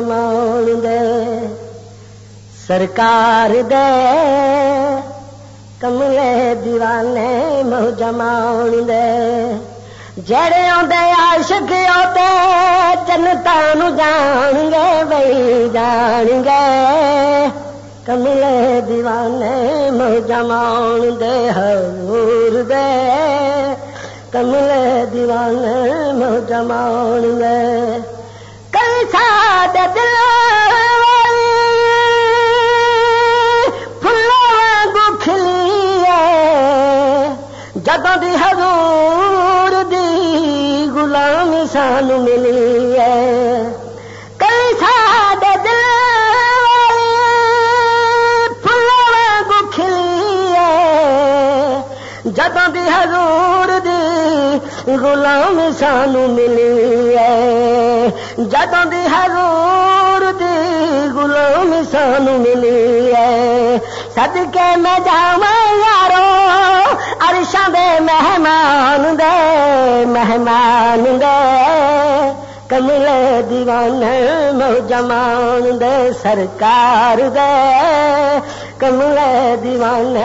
مہو دے سرکار دے کمل دیوان مہو جمان دے جڑے آدھے عاشق آتے جنتا جان گے بھائی جان گے کملے دیوانے مہ جمان دے حضور دے کملے دیوانے مہ جمان دے ساد دل کو کھلی جدوں دی حضور غلامی سان ملی ہے کئی ساد دل فلو کھلی ہے جدوں دی حضور دی غلامی سان ملی ہے۔ جدوں دی حضور دی غلامی سان ملی ہے۔ سد کے میں جاوا یارو ارشا دے مہمان دے مہمان دے۔ کمل دیوان مو جمان دے، سرکار دے۔ کمل دیوان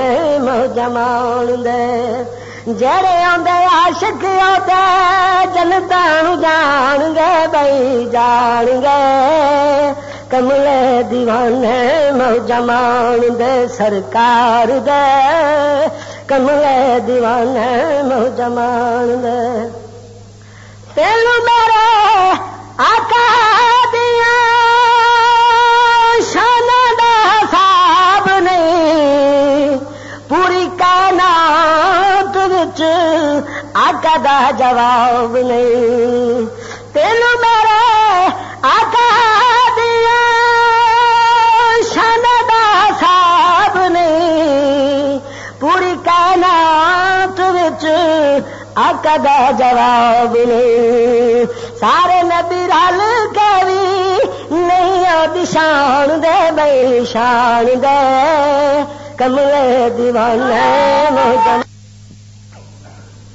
مو جمان دے۔ جڑے آدھے آشک آتے جنتا جان گے بھائی جان گے کملے دیوانے نوجمان دے سرکار دے کملے دیوانے نوجمان دے تینو میرے آقا دیا وچ آقا دا جواب نہیں۔ تینو میرے آقا دیا شان دا حساب نہیں۔ پوری کائنات وچ آقا دا جواب نہیں۔ سارے نبی رل کے بھی نہیں آدی شان دے بھائی شان دے۔ کملے دیوانے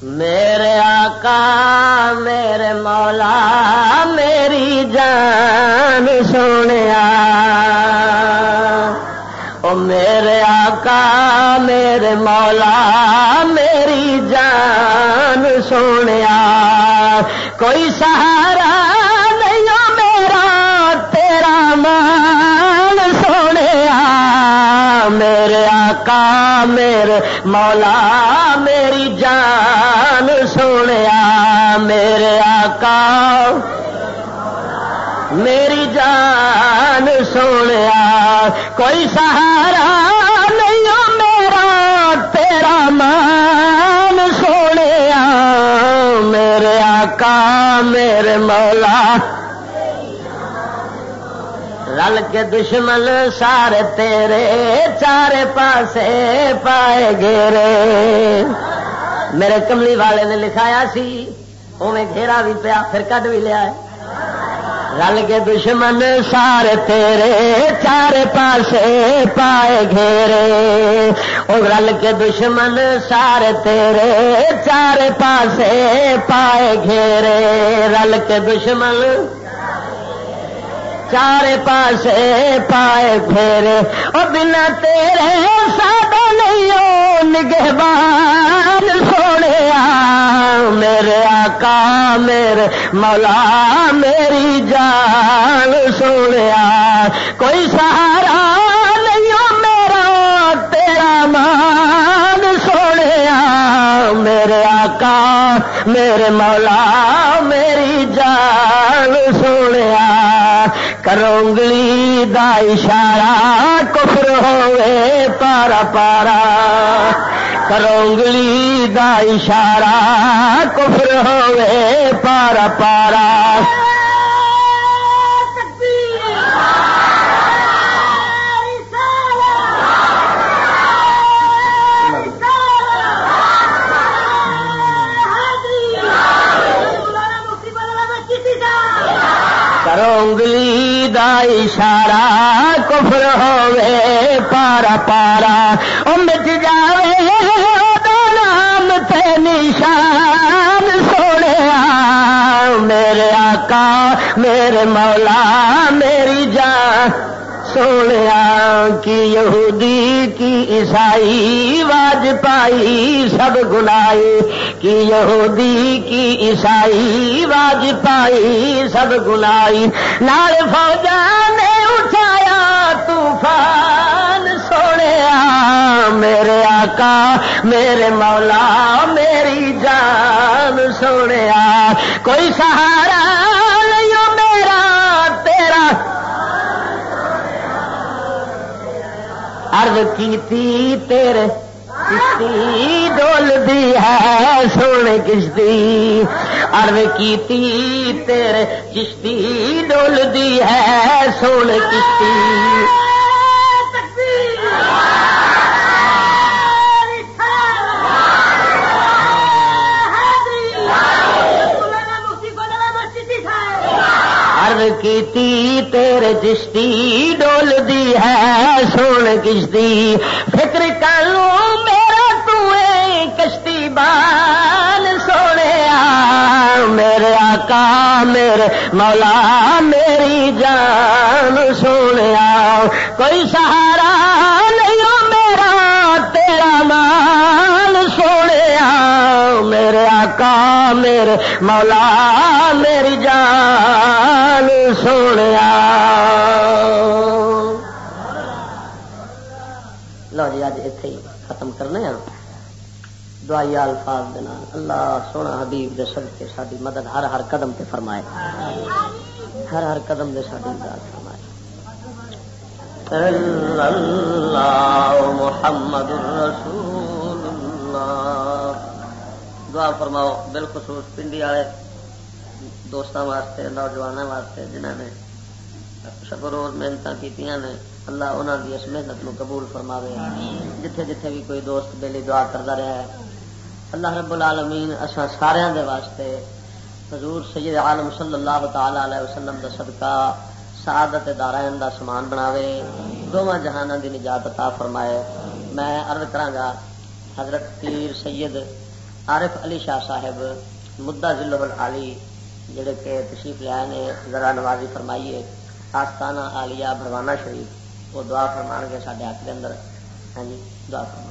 میرے آقا، میرے مولا، میری جان سونے او میرے آقا، میرے مولا، میری جان سونے کوئی سہارا میرے مولا میری جان سونے میرے آقا، میری جان سونے کوئی سہارا نہیں میرا، تیرا مان سونے میرے آقا، میرے مولا رل کے دشمن سارے تیرے چارے پاسے پائے گیرے میرے کملی والے نے لکھایا سی اوے گھیرا بھی پیا، پھر کٹ بھی لیا ہے۔ رل کے دشمن سارے تیرے چار پاسے پائے گھیرے۔ اور رل کے دشمن سارے تیرے چار پاسے پائے گھیرے۔ رل کے دشمن چار پاسے پائے پھیرے اور بنا تیرے سادہ نہیں ہو نگہبان سونے میرے آقا، میرے مولا، میری جان سونے کوئی سہارا نہیں ہو میرا، تیرا مان سونے میرے آقا، میرے مولا، میری جان سونے کرونگلی دا اشارہ کفر ہوئے پارا پارا کرونگلی دا اشارہ کفر ہوئے پارا پارا کرونگلی دا اشارہ کفر ہوے پارا پارا۔ امت جاوے نام تے نشان سونے میرے آقا، میرے مولا، میری جان۔ سونے کی یہودی کی عیسائی واج پائی، سب گنائی کی یہودی کی عیسائی واج پائی، سب گنائی نال فوجا نے اٹھایا، طوفان سونے میرے آقا، میرے مولا، میری جان سونے کوئی سہارا ارد کیتی تیرے کشتی ہے، سونے کشتی۔ ارد کی تیرے کشتی ڈولتی ہے، سونے کشتی۔ کی تیرے چشتی ڈول دی ہے سوڑ کشتی۔ فکر کر لو میرا تھی کشتی بال سونے میرے آقا، میرے مولا، میری جان، سونے کوئی سہارا نہیں میرا، تیرا مال۔ سونے شیر مولا میری جان سونے لو جی اج اتے ہی ختم کرنے ہیں دعائی الفاظ دینا اللہ سونا حبیب دے صدقے ساری مدد ہر ہر قدم تے فرمائے ہر ہر قدم دے ساری مدد فرمائے اللہ محمد رسول اللہ دعا فرماؤ، بالخصوص پنڈی والے دوستوں واسطے نوجوانوں واسطے جنہوں نے سب روز محنت کی نے، اللہ انہوں کی اس محنت نو قبول فرماوے۔ جتھے جتھے بھی کوئی دوست بیلی دعا کرتا رہا ہے، اللہ رب العالمین اصا سارے دے واسطے حضور سید عالم صلی اللہ تعالی علیہ وسلم دا صدقہ، سعادت دارائن دا سامان بناوے دونوں جہانوں دی نجات عطا فرمائے۔ میں عرض کرانگا حضرت پیر سید عارف علی شاہ صاحب، مدعا ضلع العالی جڑے کہ تشریف لیا نے، ذرا نوازی فرمائیے، آستانہ آلیا بھروانا شریف، وہ دعا فرمان گے سارے حق کے اندر۔ ہاں جی دعا فرما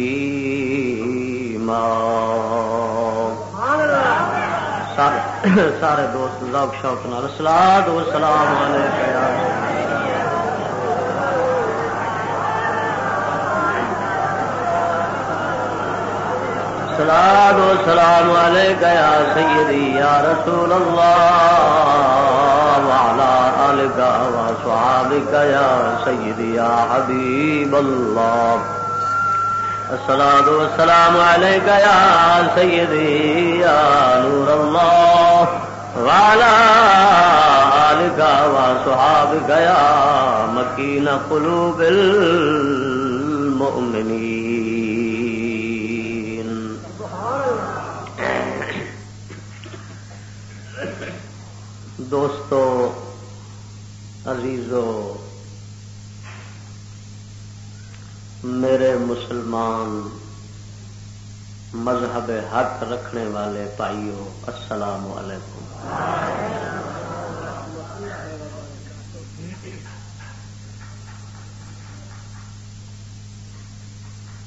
سارے دوست ذوق شوق نال سلام والسلام علیکم یا سلام و سلام علیک یا سیدی یا رسول اللہ وعلا آلکا و صحابکا یا سیدی یا حبیب اللہ۔ السلام و سلام علیک یا سیدی یا نور اللہ وعلا آلکا و صحابکا یا مکین قلوب المؤمنین دوستو، عزیزو میرے مسلمان مذہب حق رکھنے والے بھائیوں، السلام علیکم۔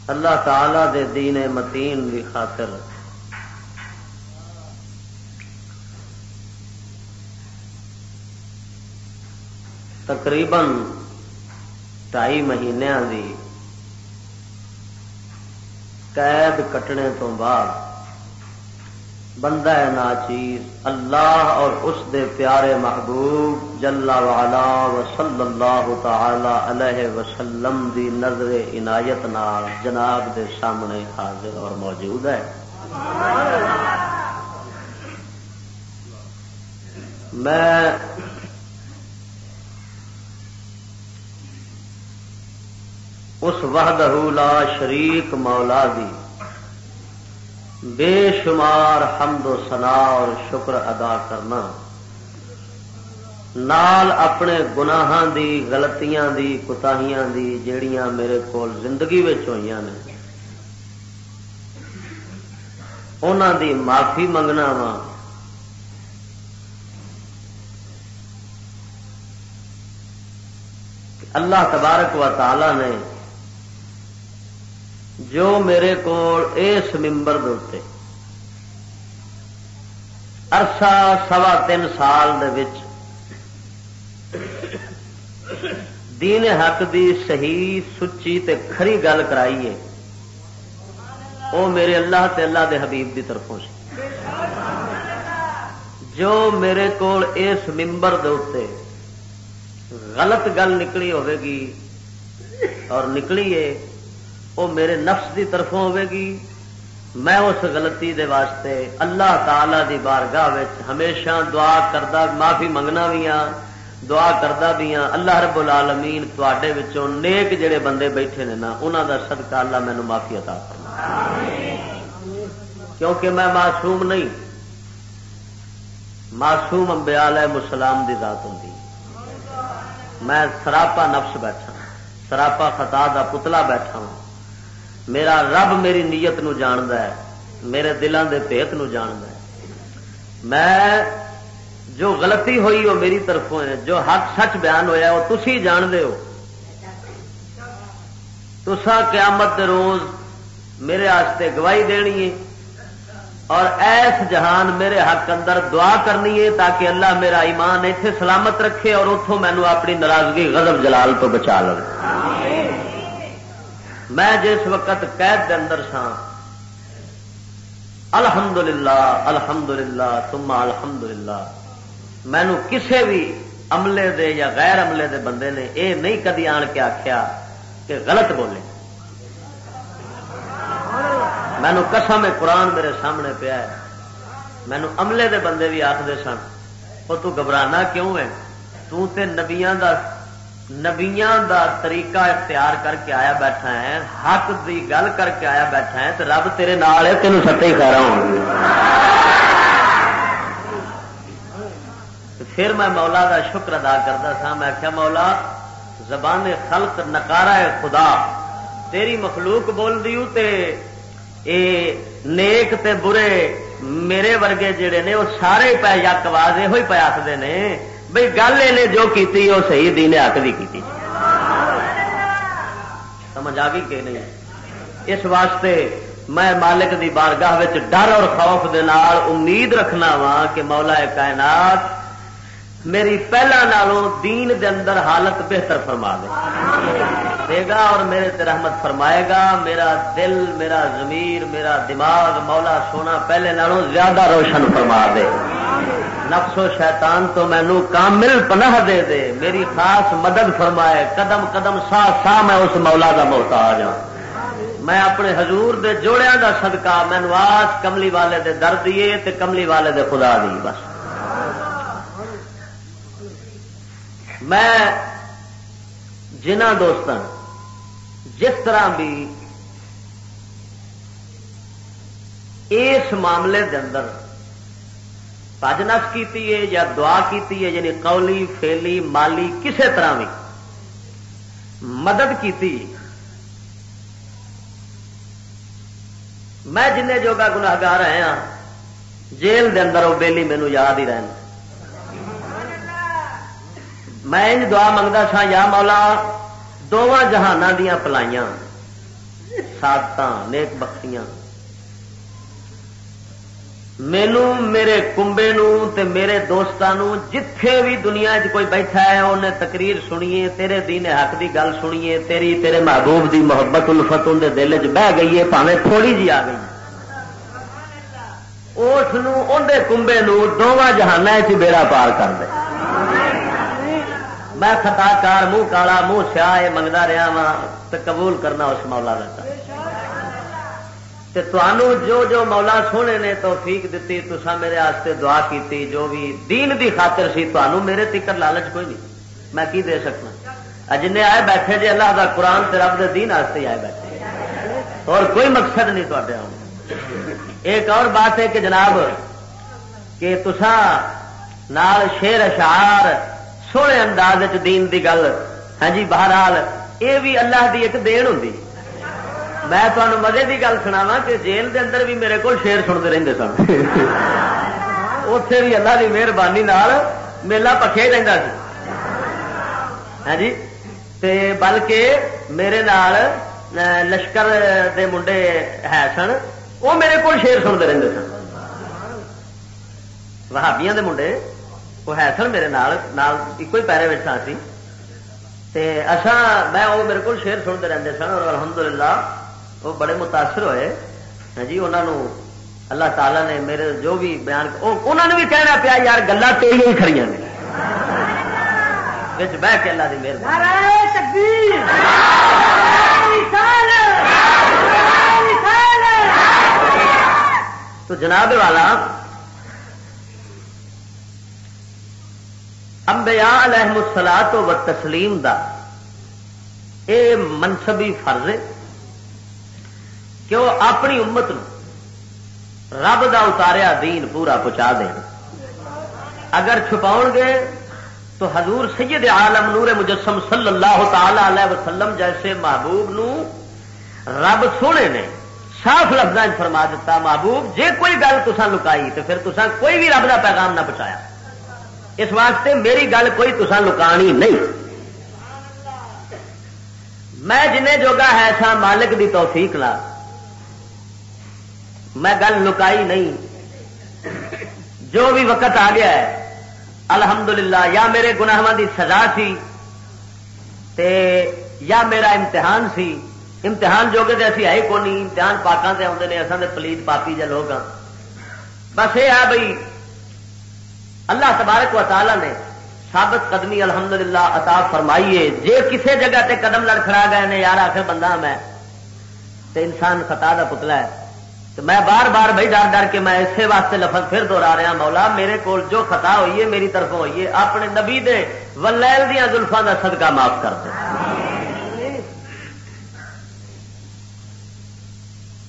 اللہ تعالی دے دین متین کی خاطر تقریباً ٹائی مہینوں کی قید کٹنے تو بعد بندہ ہے نا چیز اللہ اور اس دے پیارے محبوب جلا والا و صلی اللہ تعالی علیہ وسلم دی نظر عنایت نال جناب دے سامنے حاضر اور موجود ہے۔ میں اس وحدہ لا شریک مولا دی۔ بے شمار حمد و سنا اور شکر ادا کرنا۔ نال اپنے گناہ دی، غلطیاں دی کتاہیاں دی جیڑیاں میرے کو زندگی ہوئی نے۔ انہوں دی معافی منگنا وا۔ اللہ تبارک و تعالی نے جو میرے کو اس ممبر دے عرصہ سوا تین سال دین حق دی صحیح، سچی تے کھری گل کرائی ہے، وہ میرے اللہ تے اللہ دے حبیب دی طرفوں سے۔ جو میرے کو اس ممبر دے غلط گل نکلی ہوے گی اور نکلی ہے وہ میرے نفس دی طرفوں ہوے گی۔ میں اس غلطی دے واسطے اللہ تعالی دی بارگاہ ہمیشہ دعا کردہ معافی منگنا بھی ہاں دعا کردہ بھی ہاں۔ اللہ رب العالمین تے نیک جڑے بندے بیٹھے نے نا انہوں دا صدقہ اللہ مینو معافی عطا کرنا کیونکہ میں معصوم نہیں، معصوم امبیا علیہ مسلام دی ذات ہوں میں سراپا نفس بیٹھا، سراپا خطا دا پتلا بیٹھا ہوں میرا رب میری نیت نو ہے، میرے دلان دے پیت نو ہے۔ میں جو غلطی ہوئی وہ میری طرفوں ہے، جو حق سچ بیان ہویا وہ تھی جان ہو۔ تسا قیامت دے روز میرے آستے گواہی دینی ہے اور ایس جہان میرے حق اندر دعا کرنی ہے تاکہ اللہ میرا ایمان اتنے سلامت رکھے اور اتوں مینو اپنی ناراضگی غضب جلال تو بچا لو۔ میں جس وقت قید دے اندر سا الحمد للہ الحمد للہ تما الحمد للہ مینو کسے بھی عملے دے یا غیر عملے دے بندے نے اے نہیں کدی آن کے آخیا کہ غلط بولے۔ مینو قسم قرآن میرے سامنے پیا ہے۔ مینو عملے دے بندے بھی آخر سن وہ تو گھبرانا کیوں ہے؟ تو تے نبیاں دا نبیاں دا طریقہ اختیار کر کے آیا بیٹھا ہے، حق دی گل کر کے آیا بیٹھا ہے تو رب تیرے نال ہے، تینوں ستے ہی خیر پھر میں مولا دا شکر ادا کرتا سا، میں آخیا مولا، زبان خلق نکارا ہے خدا، تیری مخلوق بول دیو تے اے نیک تے برے میرے ورگے جڑے نے، وہ سارے پہ یک آواز یہ پہ آخر نے۔ بھائی گل یہ جو کیتی وہ صحیح دین حق بھی کیتی جی۔ سمجھ آ گئی کہ نہیں؟ اس واسطے میں مالک دی بارگاہ ڈر اور خوف دے نال امید رکھنا وا کہ مولا کائنات میری پہلا نالوں دین دے اندر حالت بہتر فرما دے۔ دے گا اور میرے تے رحمت فرمائے گا۔ میرا دل، میرا ضمیر، میرا دماغ مولا سونا پہلے نالوں زیادہ روشن فرما دے۔ نفس و شیطان تو مینو کامل پناہ دے دے۔ میری خاص مدد فرمائے۔ قدم قدم سا سا میں اس مولا کا محتاج ہوں میں اپنے حضور دے جوڑیا دا صدقہ مینو آس کملی والے دے در دیے تے کملی والے دے خدا دی، بس۔ میں جنہ دوست جس طرح بھی اس معاملے دے اندر پج نس کی یا دعا کی یعنی قولی فیلی مالی کسی طرح بھی مدد کی میں جن جوگا گناگار رہے ہاں جیل دے اندر وہ بیلی مینو یاد ہی رہنا میں دعا منگتا سا یا مولا دونوں جہان دیا پلائیاں سات نیک بختیاں مینو میرے کمبے نو تے میرے دوستوں جتھے بھی دنیا چ کوئی بیٹھا ہے انہیں تقریر سنیے تیرے دین حق دی گل سنیے تیری تیرے محبوب دی محبت الفت اندر دل چ بہ گئی ہے پاوے تھوڑی جی آ گئی اس کمبے نو دونوں جہان چ بیڑا پار کر دے میں خطا کار منہ کالا، منہ سیاہ یہ منگتا رہا وا تو قبول کرنا اس مولا دیتا جو جو مولا سونے نے توفیق دیتی تسا میرے آستے دعا کیتی، جو بھی دین دی خاطر سی تو میرے تکر لالچ کوئی نہیں۔ میں کی دے سکنا؟ جن آئے بیٹھے جی اللہ کا قرآن سے رب دے دین آستے آئے بیٹھے۔ اور کوئی مقصد نہیں تے ایک اور بات ہے کہ جناب، کہ تسا نال شیر اشعار سونے انداز دین دی گل۔ ہاں جی بہرحال یہ بھی اللہ دی ایک دین ہوں میں تمہیں مزے کی گل سنا کہ جیل دے اندر بھی میرے کو شیر سنتے رہتے سن۔ اتے بھی اللہ کی مہربانی میلا پکے رہتا سی۔ ہاں جی تے بلکہ میرے نال لشکر دے منڈے ہے سن، وہ میرے کو شیر سنتے رہتے سن۔ وہابیا دے منڈے۔ وہ ہے سن میرے نال ہی پیرے بیٹھا سی اچھا میں وہ میرے کو شیر سنتے رہتے سن اور الحمدللہ وہ بڑے متاثر ہوئے ہاں جی انہوں اللہ تعالی نے میرے جو بھی بیان انہوں نے بھی کہنا پیا یار گلا تیری ہی کھڑی نے بہ کے اللہ کی مہربانی تو جناب والا انبیاء علیہ السلام و تسلیم دا اے منصبی فرض ہے کہ وہ اپنی امت نو رب دا اتاریا دین پورا پہنچا دیں اگر چھپاؤ گے تو حضور سید عالم نور مجسم صلی اللہ تعالی علیہ وسلم جیسے محبوب نو رب سونے نے صاف لفظ فرما دیتا، محبوب، جے کوئی گل تسا لکائی تو پھر تسا کوئی بھی رب دا پیغام نہ پہنچایا۔ اس واسطے میری گل کوئی تسا لکانی نہیں۔ میں جن جوگا ہے سا مالک دی توفیق لا میں گل لکائی نہیں۔ جو بھی وقت آ گیا ہے، الحمدللہ، یا میرے گناہ دی سزا سی تے یا میرا امتحان سی۔ امتحان جو کہ اسی ہے کو نہیں امتحان پاکوں سے آتے ہیں اصل پلیت پاپی جا لوگ ہاں۔ بس یہ ہے بھائی اللہ تبارک و تعالی نے ثابت قدمی الحمدللہ عطا فرمائیے۔ جے کسے جگہ تے قدم لڑکھڑا گئے نے، یار آخر بندہ میں تے انسان خطا دا پتلا ہے۔ تو میں بار بار بھائی ڈر ڈر کے میں اسی واسطے لفظ پھر دوہرا رہا مولا میرے کو جو خطا ہوئی ہے، میری طرف ہوئی ہے۔ اپنے نبی دے ولیل دیا زلفا کا صدقہ معاف کر دے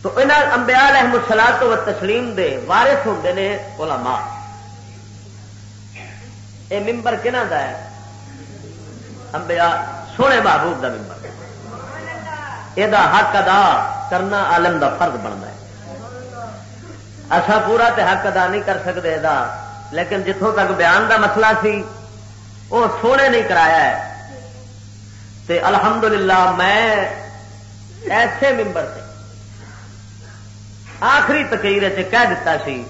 تو انہوں امبیا احمد سلاد تو تسلیم دے وارث ہوں نے علماء۔ یہ ممبر کہنا دا ہے؟ امبیا سونے محبوب دا ممبر۔ یہ حق ادا کرنا عالم دا فرض بنتا ہے۔ اصا پورا تے حق ادا نہیں کر سکتے دا۔ لیکن جتوں تک بیان دا مسئلہ سی وہ سونے نہیں کرایا ہے۔ تے الحمدللہ میں ایسے ممبر سے آخری تقریر سے کہہ دیتا سی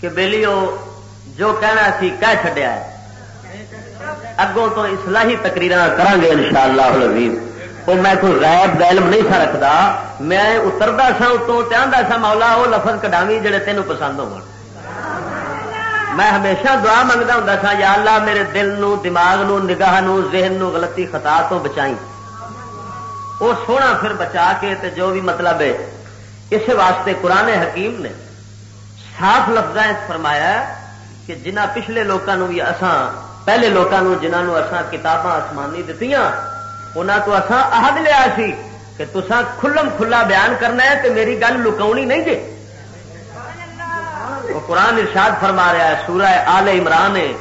کہ بیلیو جو کہنا سی کہہ چڈیا ہے۔ اگوں تو اسلحی تقریر کریں گے ان شاء اللہ وہ میں کوئی غیب علم نہیں سا رکھتا میں اترتا سا اتوں آتا سا، مولا وہ لفظ کٹاوی جڑے تینوں پسند ہو میں ہمیشہ دعا منگتا ہوں سا، یا اللہ میرے دل نو، دماغ نو، نگاہ نو، ذہن نو غلطی خطا تو بچائی وہ سونا پھر بچا کے تے جو بھی مطلب ہے، اس واسطے قرآن حکیم نے صاف لفظ فرمایا کہ جنہ پچھلے لوگوں بھی اسان پہلے لوگوں جنہوں اسان کتاباں آسمانی دیتی انہوں تو اصا عہد لیا سی کہ تسا کھلم کھلا بیان کرنا ہے تو میری گل لکاونی نہیں جی۔ قرآن ارشاد فرما رہا ہے، سورہ آل عمران ہے،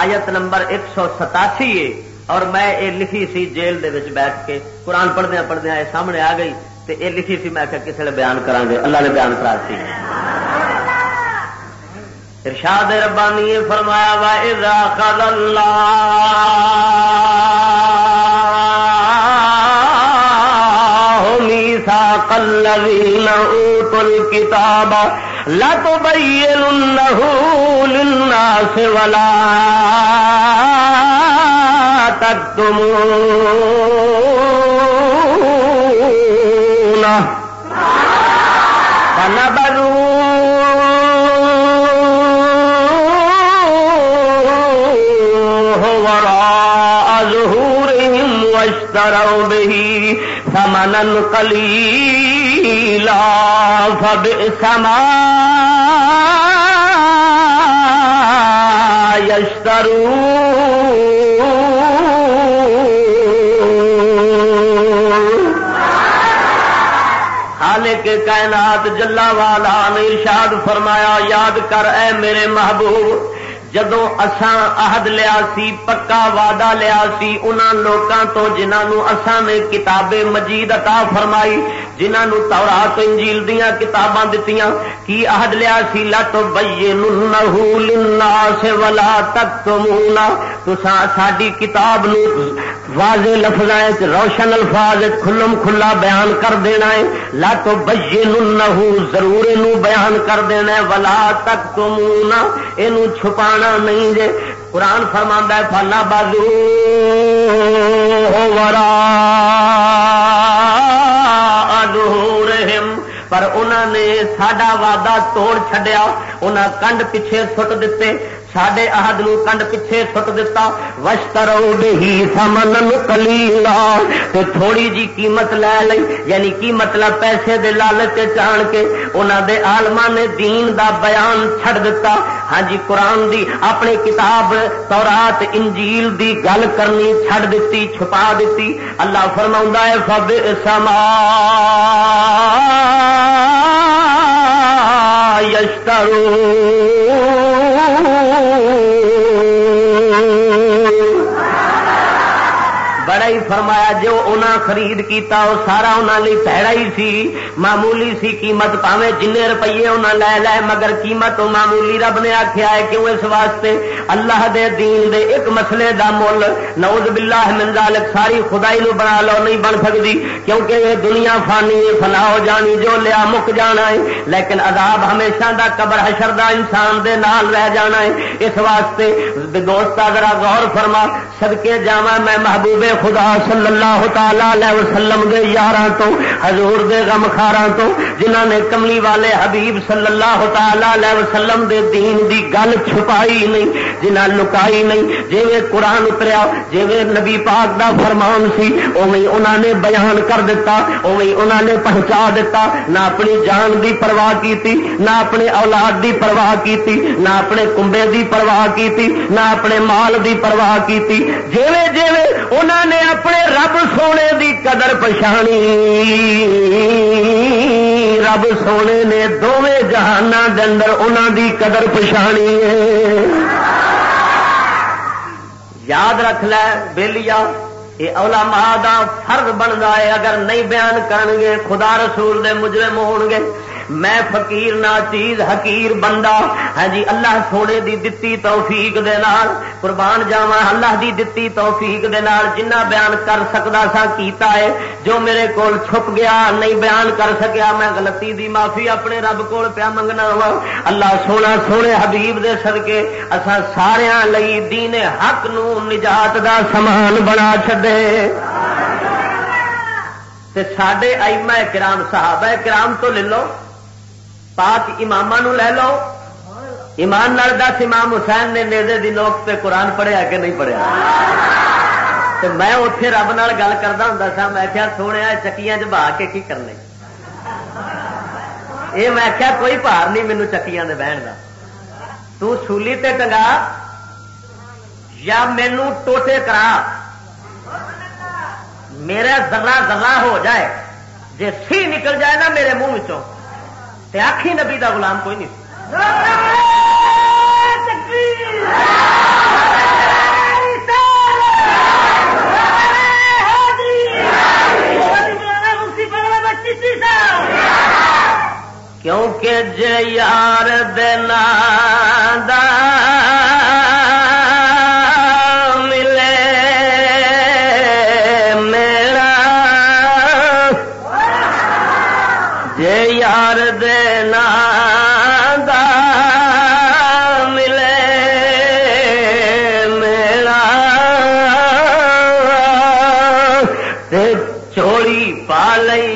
آیت نمبر ایک سو ستاسی ہے۔ اور میں یہ لکھی سی جیل دے وچ بیٹھ کے، قرآن پڑھدیا پڑھدیا یہ سامنے آ گئی تے یہ لکھی سی، میں کسی نے بیان کرا گے، اللہ نے بیان کرا سی۔ ارشاد ربانی فرمایا وا اذا خذ الله ميثاق الذين اوتوا الكتاب لا تبيننه للناس ولا تكتمونه فنبذوه واشتروا به ثمنا قليلا فبئس ما يشترون خالق کائنات جلا والا نے ارشاد فرمایا، یاد کر اے میرے محبوب جدو اساں عہد لیا سی، پکا وعدہ لیا سی، انہاں لوکاں تو جنہاں اساں نے کتاب مجید عطا فرمائی، جنہاں تورات، انجیل دیاں کتاباں دتیاں، کی عہد لیا سی؟ لا تو بیننہ للناس ولا تکتمونا تساں ساڈی کتاب نو واضح لفظاں وچ روشن الفاظ کھلم کھلا بیان کر دینا ہے۔ لا لت بیننہ ضرور نو بیان کر دینا ہے۔ ولا تکتمونا، اینو چھپانا نہیں جے قرآن فرما ہے، فلا بازو ورا پر انہوں نے ساڈا وعدہ توڑ چڈیا انہیں کنڈ پیچھے سٹ دیتے۔ سڈے عہد نو کنڈ پیچھے سٹ دتا وشترو بہی سمن کلیلا تے تھوڑی جی قیمت لے لئی یعنی کی مطلب پیسے دے لالچ چان کے انہوں دے آلما نے دین دا بیان چھڑ دتا ہاں جی قرآن دی اپنی کتاب تورات انجیل دی گل کرنی چھڑ دیتی چھپا دیتی اللہ فرما ہے فب سما يشترون بڑا ہی فرمایا جو انہاں خرید کیتا وہ سارا انہاں لی پیڑا ہی سی، معمولی سی قیمت پاوے جن روپیے انہاں لے لے، مگر قیمت معمولی رب نے آخیا ہے کیوں اس واسطے اللہ دے دین دے ایک مسئلے دا مول۔ نعوذ باللہ من ذالک، ساری خدائی نو بنا لو، نہیں بن سکتی کیونکہ یہ دنیا فانی، فنا ہو جانی، جو لیا مک جانا ہے۔ لیکن عذاب ہمیشہ دا قبر حشر دا انسان دے نال رہ جانا ہے۔ اس واسطے دوست ذرا غور فرما، صدقے جاواں میں محبوبے خدا صلی اللہ تعالی علیہ وسلم دے یاراں تو، حضور دے غم خاراں تو، جنہاں نے کملی والے حبیب صلی اللہ تعالی علیہ وسلم دے دین دی گل چھپائی نہیں، جنہاں لکائی نہیں جویں قرآن اتریا جویں نبی پاک دا فرمان سی، اوویں انہاں نے بیان کر دیتا اوویں انہاں نے پہنچا دیتا نہ اپنی جان دی پرواہ کیتی، نہ اپنے اولاد دی پرواہ کیتی، نہ اپنے کنبے دی پرواہ کیتی، نہ اپنے مال دی پرواہ کیتی جویں جویں انہاں نے اپنے رب سونے دی قدر پچھانی رب سونے نے دونوں جہان دے اندر انہوں دی قدر پچھانی یاد رکھ لے بےلیا یہ علماء دا فرض بنتا ہے، اگر نہیں بیان کرن گے خدا رسول دے مجرم ہون گے میں فقیر نہ چیز حقیر بندہ۔ ہاں جی اللہ سونے دی دتی توفیق دے نال، قربان جاوا اللہ دی دتی توفیق دے نال جنہ بیان کر سکتا سا کیتا ہے، جو میرے کول چھپ گیا، نہیں بیان کر سکیا، میں غلطی دی معافی اپنے رب کول پیا منگنا وا۔ اللہ سونا سونے حبیب دے صدقے اسا سارا لئی دین حق نو نجات دا سامان بنا چھڈے۔ تے ساڈے ایما کرام، صحابہ کرام تو لے لو۔ پاک امام لے لو۔ ایمان نال دس امام حسین نے نیزے دی نوک پہ قرآن پڑھیا کہ نہیں پڑھیا؟ تو میں اتے رب نال گل کرتا ہوں سا، میں کیا سونے چکیاں چ بہا کے کی کرنے؟ یہ میں کیا کوئی بھار نہیں مینو چکیاں دے بہن کا تو سولی تے ٹنگا یا مینو ٹوٹے کرا۔ میرا ذرا ذرا ہو جائے جی سی نکل جائے نا میرے منہ تے آخی نبی دا غلام کوئی نہیں کیونکہ جے یار دینا ¡Gracias!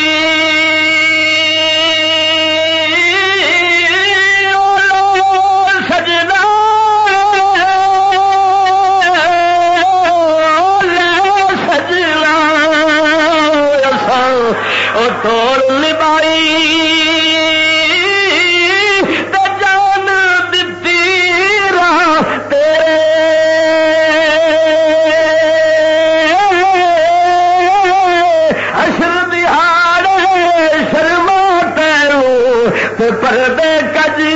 بغد کجی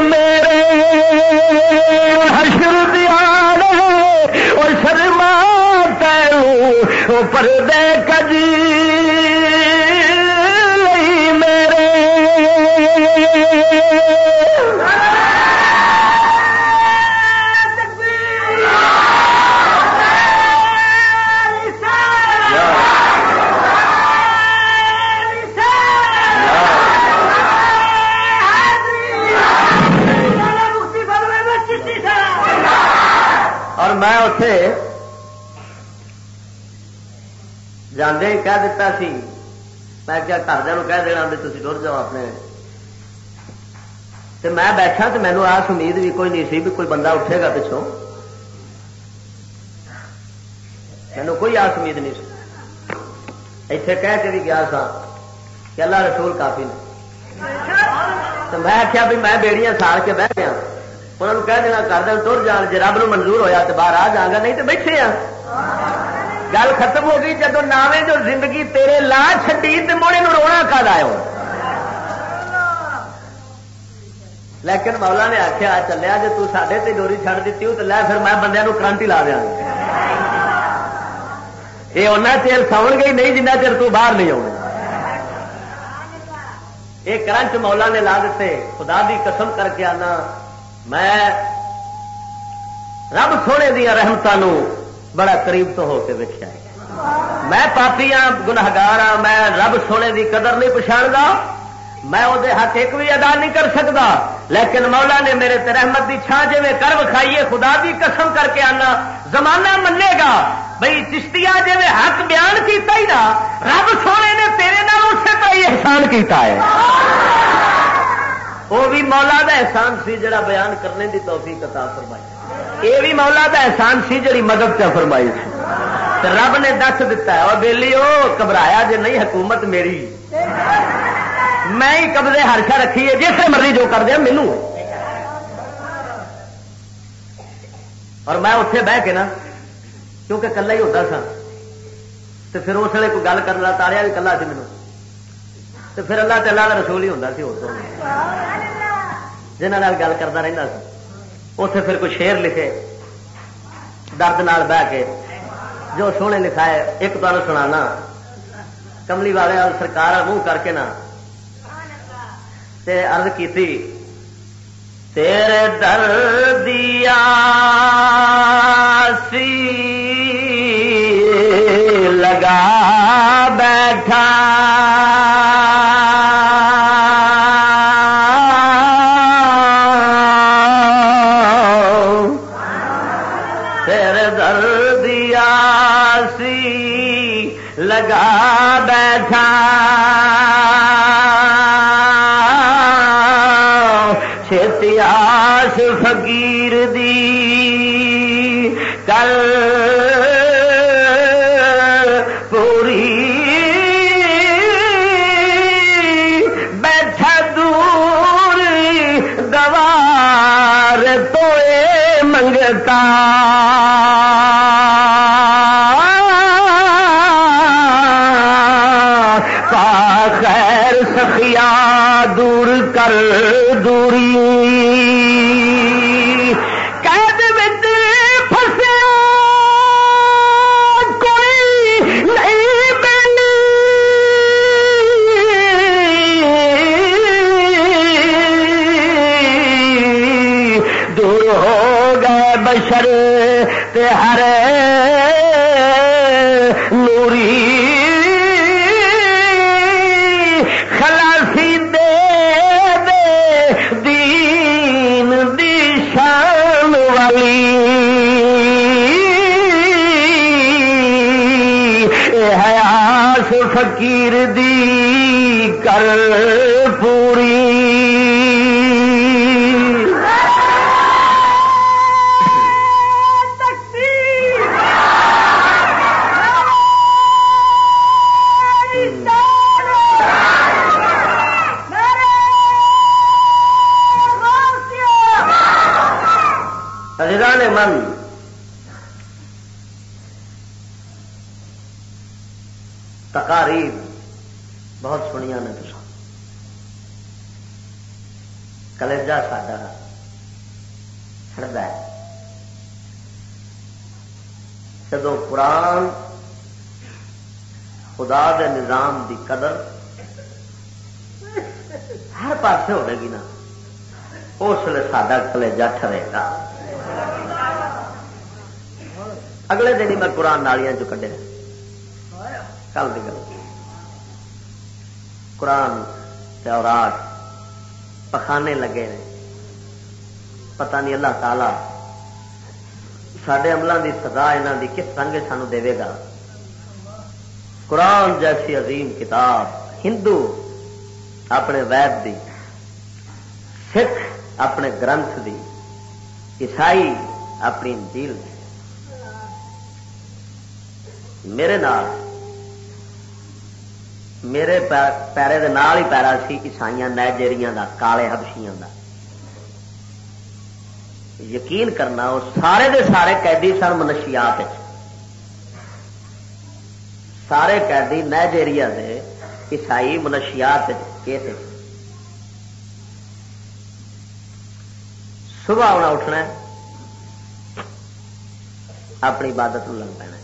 میرے۔ حشر دیا اور شرما پردے کج جانے کہہ دیتا سی۔ میں کیا گھر کہہ دینا بھی تھی ٹر جاؤ اپنے۔ تے میں بیٹھا تو مینو آس امید بھی کوئی نہیں سی بھی کوئی بندہ اٹھے گا پچھوں۔ مینو کوئی آس امید نہیں سی۔ اتے کہہ کے بھی گیا سا کہ اللہ رسول کافی نے۔ تو میں آخیا بھی میں بیڑیاں سال کے بہ گیا۔ انہوں نے کہہ دینا کر دیں تر جان جی رب نو منظور ہویا تو باہر آ جاگا، نہیں تو بیٹھے آ گل ختم ہو گئی جب ناوے جو زندگی تیرے لا چڈی تو موڑے رونا کد آئے لیکن مولا نے آخیا چلیا جی تے ڈوری چھڑ دیتی ہو تو لے پھر میں بندے کرنٹ ہی لا دیا یہ ان چیر ساؤ گئی نہیں جنہ چر تو باہر نہیں آؤ یہ کرنٹ مولا نے لا دیتے خدا دی قسم کر کے آنا. میں رب سونے دیا رحمتوں بڑا قریب تو ہو کے ویکیا میں پاپی ہاں گناگار ہاں میں رب سونے دی قدر نہیں پچھاڑا میں وہ حق ایک بھی ادا نہیں کر سکتا لیکن مولا نے میرے تے رحمت دی چھان جی میں کر وکھائیے خدا دی قسم کر کے آنا زمانہ منے گا بھائی چشتیا جی میں حق بیان کیتا ہی نا رب سونے نے تیرے نال اسے تو ہی احسان کیتا ہے۔ وہ بھی مولا دا احسان سی جڑا بیان کرنے دی توفیق عطا فرمائی۔ یہ بھی مولا کا احسان سی جی مدد چ فرمائی سی۔ رب نے دس دتا ہے، اور بہلی وہ گھبرایا جی نہیں، حکومت میری۔ میں ہی قبضے ہرشا رکھی ہے جس مرضی جو کر دیا مینو اور میں اتے بہ کے نا، کیونکہ کلا ہی ہوتا سا۔ تو پھر اس ویلے کوئی گل کرنا تاریا بھی کلا سی مینو تو پھر اللہ تعالیٰ کا رسول ہی ہوتا سی جنہ گل کرتا رہتا سا۔ اتے پھر کوئی شیر لکھے، درد نال بہ کے، جو سونے لکھا ہے ایک تمہیں سنا کملی والے سرکار منہ کر کے نا۔ ارد کی تیرے در دیا سی لگا بیٹھا۔ بیٹھا فقیر دی کل پوری۔ بیٹھا دور گوار تو منگتا۔ دور کر دوری۔ خدا دے نظام دی قدر ہر پاسے ہوے گی نا۔ اس لیے ساڈا کلجا ٹرے گا۔ اگلے دن ہی میں قرآن نالیاں جو کڈے کل کی گل۔ قرآن چوراٹ پخانے لگے نے پتہ نہیں اللہ تعالی سڈے عملوں کی سزا یہاں کی کس رنگ سانو دے گا۔ قرآن جیسی عظیم کتاب ہندو اپنے وید دی، سکھ اپنے گرنتھ دی، عیسائی اپنی انجیل دی۔ میرے نال، میرے پیرے دے نال ہی پیرا سی عیسائی نائجیریا دا، کالے ہبشیاں دا۔ یقین کرنا، وہ سارے دے سارے قیدی سن منشیات سارے قیدی نائجیریا دے، عیسائی منشیات صبح ہونا اٹھنا اپنی عبادت لگ پینا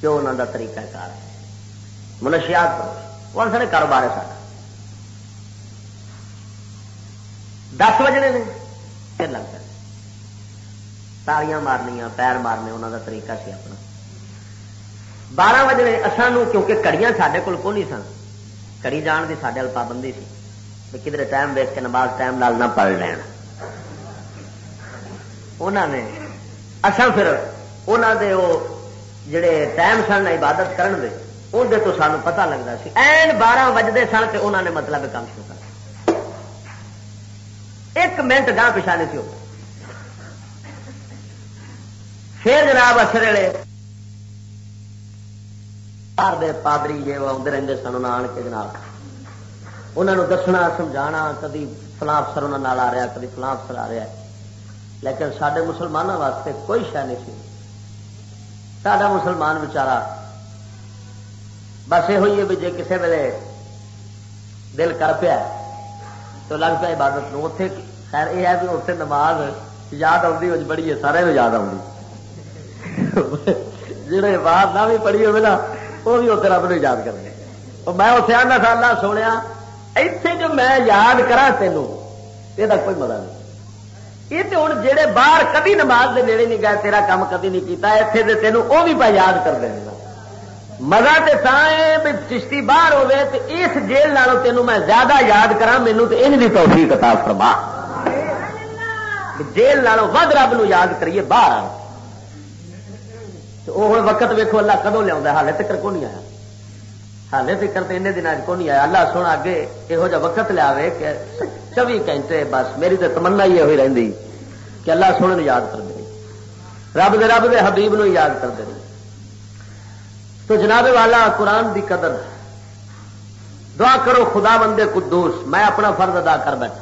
جو انہوں کا طریقہ کار ہے؟ منشیات وہ سارے کاروبار ہے سارا دس بجنے نے، پھر لگ جائے تالیاں مارنیا پیر مارنے انہوں کا طریقہ سی اپنا۔ بارہ بجنے اصل کیونکہ کڑیاں سارے کول کو نہیں سن؟ کڑی جان کی سارے پابندی سی کدھر ٹائم ویس کے نماز ٹائم لال نہ پڑھ لین۔ انہوں نے اصل پھر انہوں دے وہ جڑے ٹائم سن عبادت کرن دے اندر تو سانو پتا لگتا سی۔ این بارہ بجتے سن تو انہوں نے مطلب کام شروع کر ایک منٹ گاہ پچھا نہیں سی پھر جناب اثر ویلے دے پادری جی وہ آدھے رہتے سن آن کے جناب۔ انہوں دسنا سمجھا کدی فلاں افسر انہوں آ رہا کدی فلاں افسر آ رہا لیکن سارے مسلمانوں واسطے کوئی شہ نہیں سی۔ ساڈا مسلمان بچارا، بس یہ ہوئی ہے بھی جی کسی ویلے دل کر پیا تو لگ پیا عبادت نو۔ اتے خیر یہ ہے بھی اتنے نماز یاد آتی بڑی ہے، سارے یاد آتی جہے بعد نہ بھی پڑھی ہوگی نا وہ بھی اتنے رب یاد کرنے۔ میں اتنے آنا سال سونے ایتھے جو میں یاد کرا تینوں یہ کوئی مزہ نہیں۔ یہ تو ہوں جہے باہر کبھی نماز دے نیڑے نہیں گئے تیرا کام کبھی نہیں کیتا اتنے تینوں وہ بھی پہ یاد کر دینا۔ مزہ تو بھی چشتی باہر ہوے تو اس جیل نالوں تینوں میں زیادہ یاد کرا مینو تو ان کی توفیق کتاب فرما۔ جیل نالوں ود رب نو یاد کریے باہر وہ ہوں وقت ویکو اللہ کدو لیا ہالے تک کو نہیں آیا؟ ہالے تک تو ان دن کو نہیں آیا؟ اللہ سونا اگے یہو جہ وقت لیا کہ چوبی گھنٹے بس میری تو تمنا ہی یہ رہی کہ اللہ سونے یاد کر دے۔ رب دے رب دے حبیب نو یاد کر دے۔ تو جناب والا قرآن دی قدر، دعا کرو خدا بندے قدوس، میں اپنا فرض ادا کر بیٹھا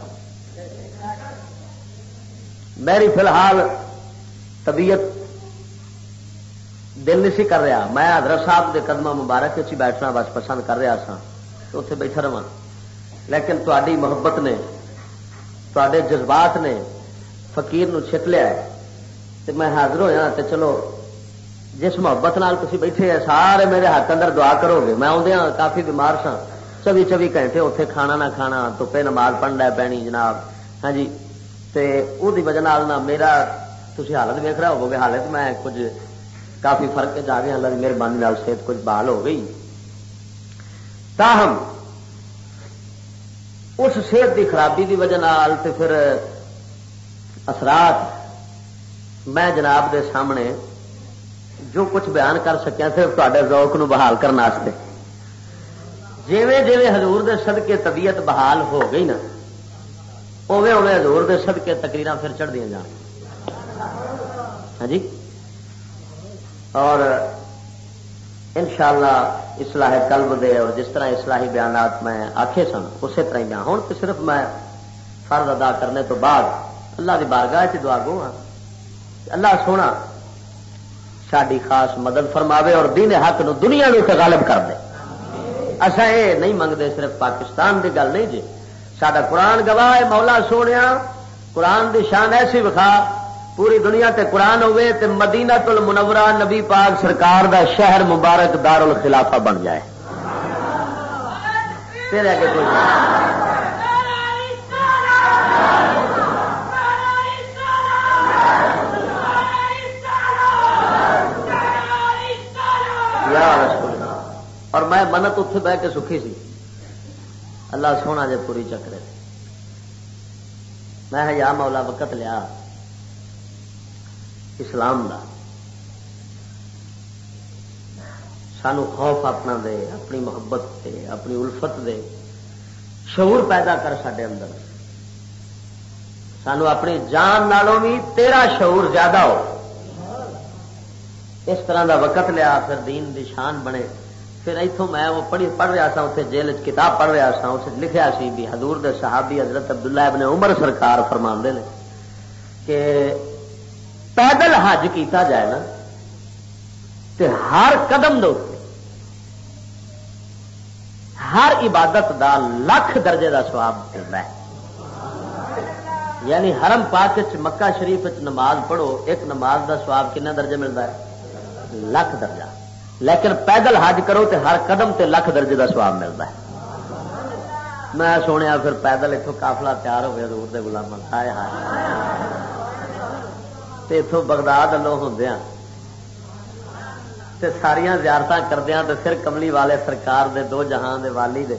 میری فی الحال طبیعت دل نہیں کر رہا۔ میں حضرت صاحب کے قدم مبارک چی بیٹھنا بس پسند کر رہا سا تو اتنے بیٹھا رہا لیکن تاری محبت نے تے جذبات نے فقیر نو چھٹ لیا تو میں حاضر ہوا تو چلو، جس محبت نال تھی بیٹھے ہیں، سارے میرے ہاتھ اندر دعا کرو گے میں آدھے ہاں، کافی بیمار سا چوبی چوبی گھنٹے اتنے کھانا نہ کھانا توپے نماز پڑھنا پینی جناب۔ ہاں جی وہ وجہ نہ میرا تھی حالت ویک رہا ہو حالت میں کچھ کافی فرق جا گیا اللہ کی مہربانی صحت کچھ بحال ہو گئی۔ تاہم، اس صحت کی خرابی کی وجہ پھر اثرات میں جناب دے سامنے جو کچھ بیان کر سکیا صرف تے ذوق نو بحال کرنے جیویں جیویں حضور دے صدقے طبیعت بحال ہو گئی نا اوے اوے حضور دے صدقے تقریر پھر چڑھ دیا جان۔ ہاں جی؟ اور انشاءاللہ اصلاح قلب دے اور جس طرح اصلاحی بیانات میں آخے سن، اسی طرح بیان ہوں۔ تو صرف میں فرض ادا کرنے تو بعد اللہ کی بارگاہ سے دعا گو ہاں۔ اللہ سونا ساری خاص مدد فرماوے اور دین حق نو دنیا نو غالب کر دے۔ اصا یہ نہیں منگتے صرف پاکستان کی گل نہیں جی۔ سڈا قرآن گواہ مولا سونے قرآن دی شان ایسی وکھا پوری دنیا تے قرآن ہوئے تے مدینہ تل منورہ نبی پاک سرکار دا شہر مبارک دار الخلافہ بن جائے۔ تیرے کوئی اور میں منت اتے بہ کے سکھی سی۔ اللہ سونا جے پوری چکرے۔ میں یا مولا وقت لیا۔ اسلام دا۔ سانو خوف اپنا دے، اپنی محبت دے، اپنی الفت دے۔ شعور پیدا کر سڈے اندر۔ سانو اپنی جان نالوں بھی تیرا شعور زیادہ ہو۔ اس طرح دا وقت لیا، پھر دین دی شان بنے۔ پھر اتوں میں وہ پڑھی، پڑھ رہا سا اتنے جیل کتاب پڑھ رہا سا اس لکھا سی بھی حضور دے صحابی حضرت عبداللہ ابن عمر سرکار فرما نے کہ پیدل حج کیتا جائے نا، تے ہر قدم دو ہر عبادت دا لکھ درجے دا سواب ملتا ہے۔ یعنی حرم پاک مکہ شریف نماز پڑھو، ایک نماز دا سواب کنا درجے ملتا ہے؟ لکھ درجہ۔ لیکن پیدل حج کرو تے ہر قدم تے لکھ درجے دا سواب ملتا ہے۔ میں سنیا پھر پیدل اتوں کافلا تیار ہو گیا دور دے گلام ہائے ہائے۔ اتوں بغداد لو ہوں ہاں۔ ساریا زیارت کردیا ہاں تو پھر کملی والے سرکار دے، دو جہان دے والی دے۔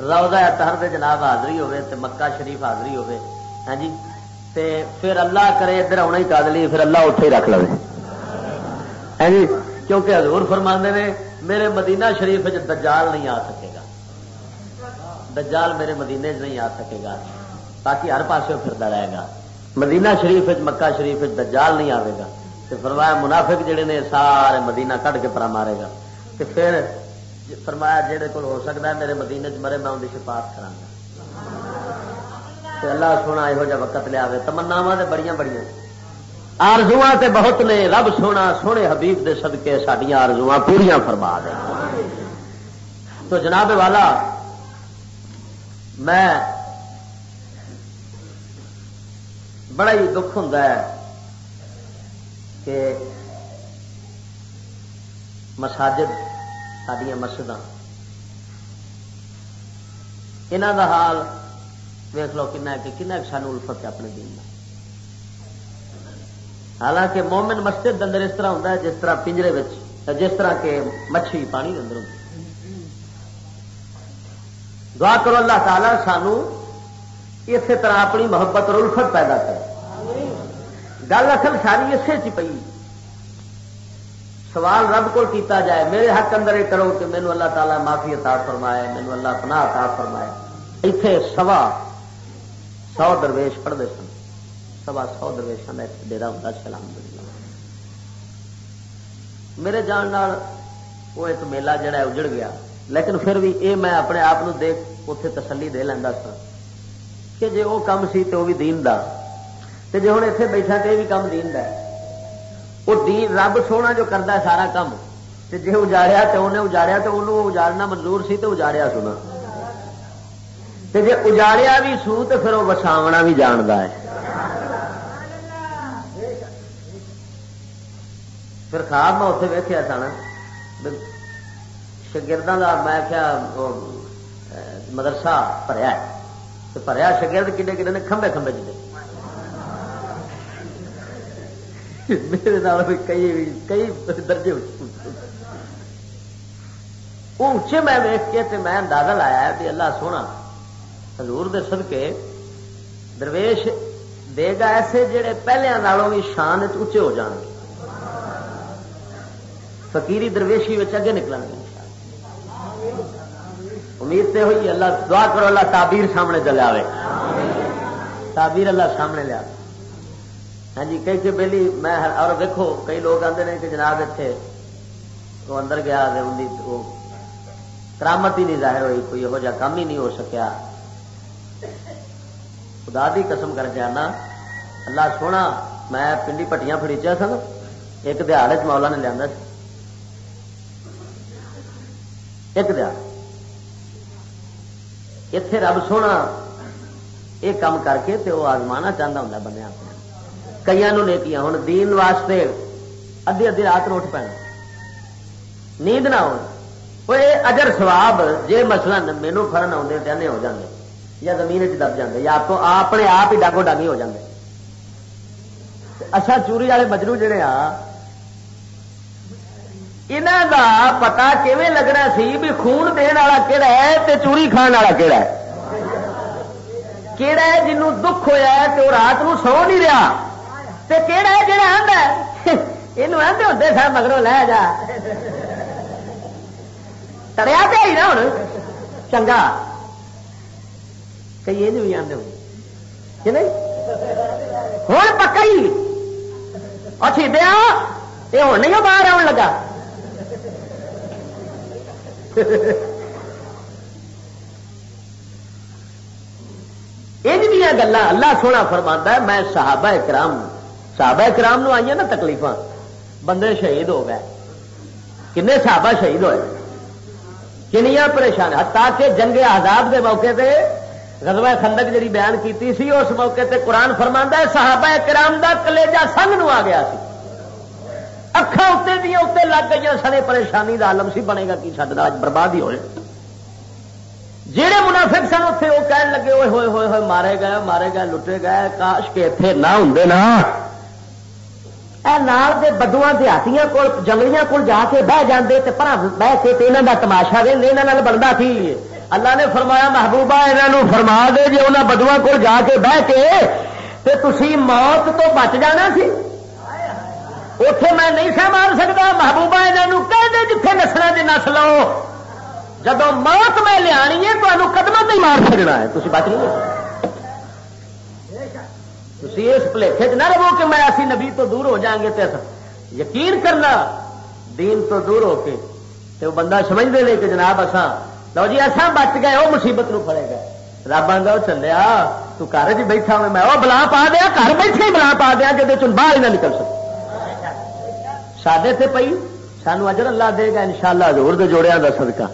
روزہ اتہر دے جناب حاضری ہوے تے مکہ شریف حاضری ہوے ہاں جی؟ تے پھر اللہ کرے ادھر آنا ہی کادلی، پھر اللہ اتنے ہی رکھ لو ہاں جی؟ کیونکہ حضور فرما نے، میرے مدینہ شریف دجال نہیں آ سکے گا۔ دجال میرے مدینے چ نہیں آ سکے گا۔ باقی ہر پاسوں پھرتا رہے گا۔ مدینہ شریف مکہ شریف دجال نہیں آئے گا۔ تو فرمایا منافق جڑے نے سارے مدینہ کٹ کے پرا مارے گا۔ تو پھر فرمایا جہے کو ہو سکتا ہے میرے مدینے چ مرے میں ان کی سفارش کرا اللہ سونا یہو جہ وقت لیا تمناوا تو بڑی بڑی آرزو تے بہت نے۔ رب سونا، سونے حبیب دے صدقے سڈیا آرزو پوریا فرما دے۔ تو جناب والا، میں بڑا ہی دکھ ہوں کہ مساجد سڈیا مسجد یہاں کا حال ویس لو کن کن سانو الفت ہے اپنے دین حالانکہ مومن مسجد اندر اس طرح ہوتا ہے جس طرح پنجرے جس طرح کے مچھلی پانی کے اندر ہوتی دعا کرو اللہ تعالیٰ سانو اسی طرح اپنی محبت اور الفت پیدا کرے۔ گل اصل ساری اسی چی پی سوال رب کو کیتا جائے، میرے حق اندر یہ کرو کہ مینو اللہ تعالیٰ معافی عطا فرمائے مینو اللہ پناہ عطا فرمائے۔ اتے سوا سو درویش پڑھتے سن۔ سوا سو درویشوں کا ایک ڈیرا ہوں سلام میرے جان وہ ایک میلہ جڑا ہے، اجڑ گیا۔ لیکن پھر بھی اے میں اپنے آپ دیکھ اتے تسلی دے لینا سا کہ جی وہ کام سی تو وہ بھی دین دا۔ تے جی ہوں اتنے بیٹھا تو یہ بھی کام دین دا وہ دین رب سونا جو کرتا ہے سارا کام تے جی اجاڑیا تو انہیں اجاڑیا تو انہوں اجاڑنا منظور سی تو اجاڑیا سنا۔ تے جی اجاڑیا بھی سو تو پھر وہ وساونا بھی جانتا ہے۔ پھر خواب میں اتنے ویکیا سا شگردوں کا میں کیا مدرسہ بھریا بھریا شگرد کھے کھے نے کھمبے کھمبے چلے میرے نال کئی کئی درجے وہ اچے میں ویک کے میں اندازہ لایا بھی اللہ سونا، حضور دے صدقے درویش دے گا ایسے جڑے پہلے نالوں بھی شان اچے ہو جان گے۔ فقیری درویشی اگے نکل گے۔ امید سے ہوئی اللہ دعا کرو اللہ تعبیر سامنے چلے آئے تعبیر اللہ سامنے لیا ہاں جی کئی کہ بہلی میں اور دیکھو کئی لوگ آتے ہیں کہ جناب اتنے وہ اندر گیا وہ کرامت ہی نہیں ظاہر ہوئی، کوئی یہو جہ کام ہی نہیں ہو سکیا۔ خدا دی قسم کر کے آنا، اللہ سونا، میں پنڈی پٹیاں فریچیا سن، ایک دہاڑ مولا نے لیا ایک دہاڑ اتے رب سونا یہ کام کر کے تے وہ آزمانا چاہتا ہوں بندے کئی نیکیاں ہوں دین واسطے ادی ادی رات اٹھ پینا نیند نہ ہو اجر سواب جی مسل مینو فرن آتے تین ہو جاتے یا زمین دب جاتے یا اپنے آپ ہی ڈاگو ڈاگی ہو جاتے اچھا چوری والے مجرو جڑے آ یہاں کا پتا کیون لگنا سی بھی خون دن والا کہڑا ہے تے چوری کھان والا کہڑا ہے؟ کہڑا ہے جنوں دکھ ہوا ہے تو رات نو سو نہیں رہا؟ تے کہڑا ہے جہاں آدھا یہ آدھے ہوتے سر مگروں لے جا۔ تڑیا پہ ہی نا ہوں چنگا۔ کئی یہ بھی آدھے ہو ہوں پکا ہی اچھی دیا یہ ہوں نہیں باہر آن لگا۔ یہ گلا اللہ سونا فرما ہے، میں صحابہ کرام صحابہ کرام نو آئی نا تکلیف بندے شہید ہو گئے۔ کنے صحابہ شہید ہوئے۔ کنیا پریشان۔ تاکہ جنگ آزاد کے موقع پہ غزوہ خندق جی بیان کیتی سی، اس موقع تے قرآن فرما ہے، صحابہ کرام دا کلیجا سنگ نو آ گیا سی۔ اکھا اتنے دیا اتنے لگ گئی سارے پریشانی کا عالم سی، بنے گا کی سڈا اج برباد ہی ہوئے۔ جہے منافق سن اتنے وہ کہنے لگے ہوئے ہوئے ہوئے ہوئے، مارے گئے مارے گئے، لٹے گئے، کاش کے اتنے نہ ہوں نا۔ نال دے بدوا دیہاتیاں کول جنگلیاں کول جا کے بہ جاندے تے پر بہ کے تے انہاں دا تماشا وے انہاں نال بندا تھی اللہ نے فرمایا محبوبہ انہاں فرما دے جے انہاں بدوا کول جا کے بہ کے تے تسی موت تو بچ جانا سی اتے میں نہیں سہ مار سکتا محبوبہ یہاں کہہ دے جتنے نسل کی نس لو جب موت میں لیا ہے تو قدم نہیں مار سکنا ہے تھی بچ نہیں تھی اس پلیٹے نہ رہو کہ میں اسی نبی تو دور ہو جائیں گے تو یقین کرنا دین تو دور ہو کے تو بندہ سمجھتے نہیں کہ جناب اصا لو جی ایسا بچ گئے وہ مصیبت نو پڑے گا رب آدھا چلیا تو گھر چ بیٹھا میں وہ بلا پا دیا، گھر بیٹھے بلا پا دیا جی باہر ہی نہ نکل سکتا سڈے سے پی سانو اجر اللہ دے گا ان شاء اللہ ہزور جوڑیا کا سدکا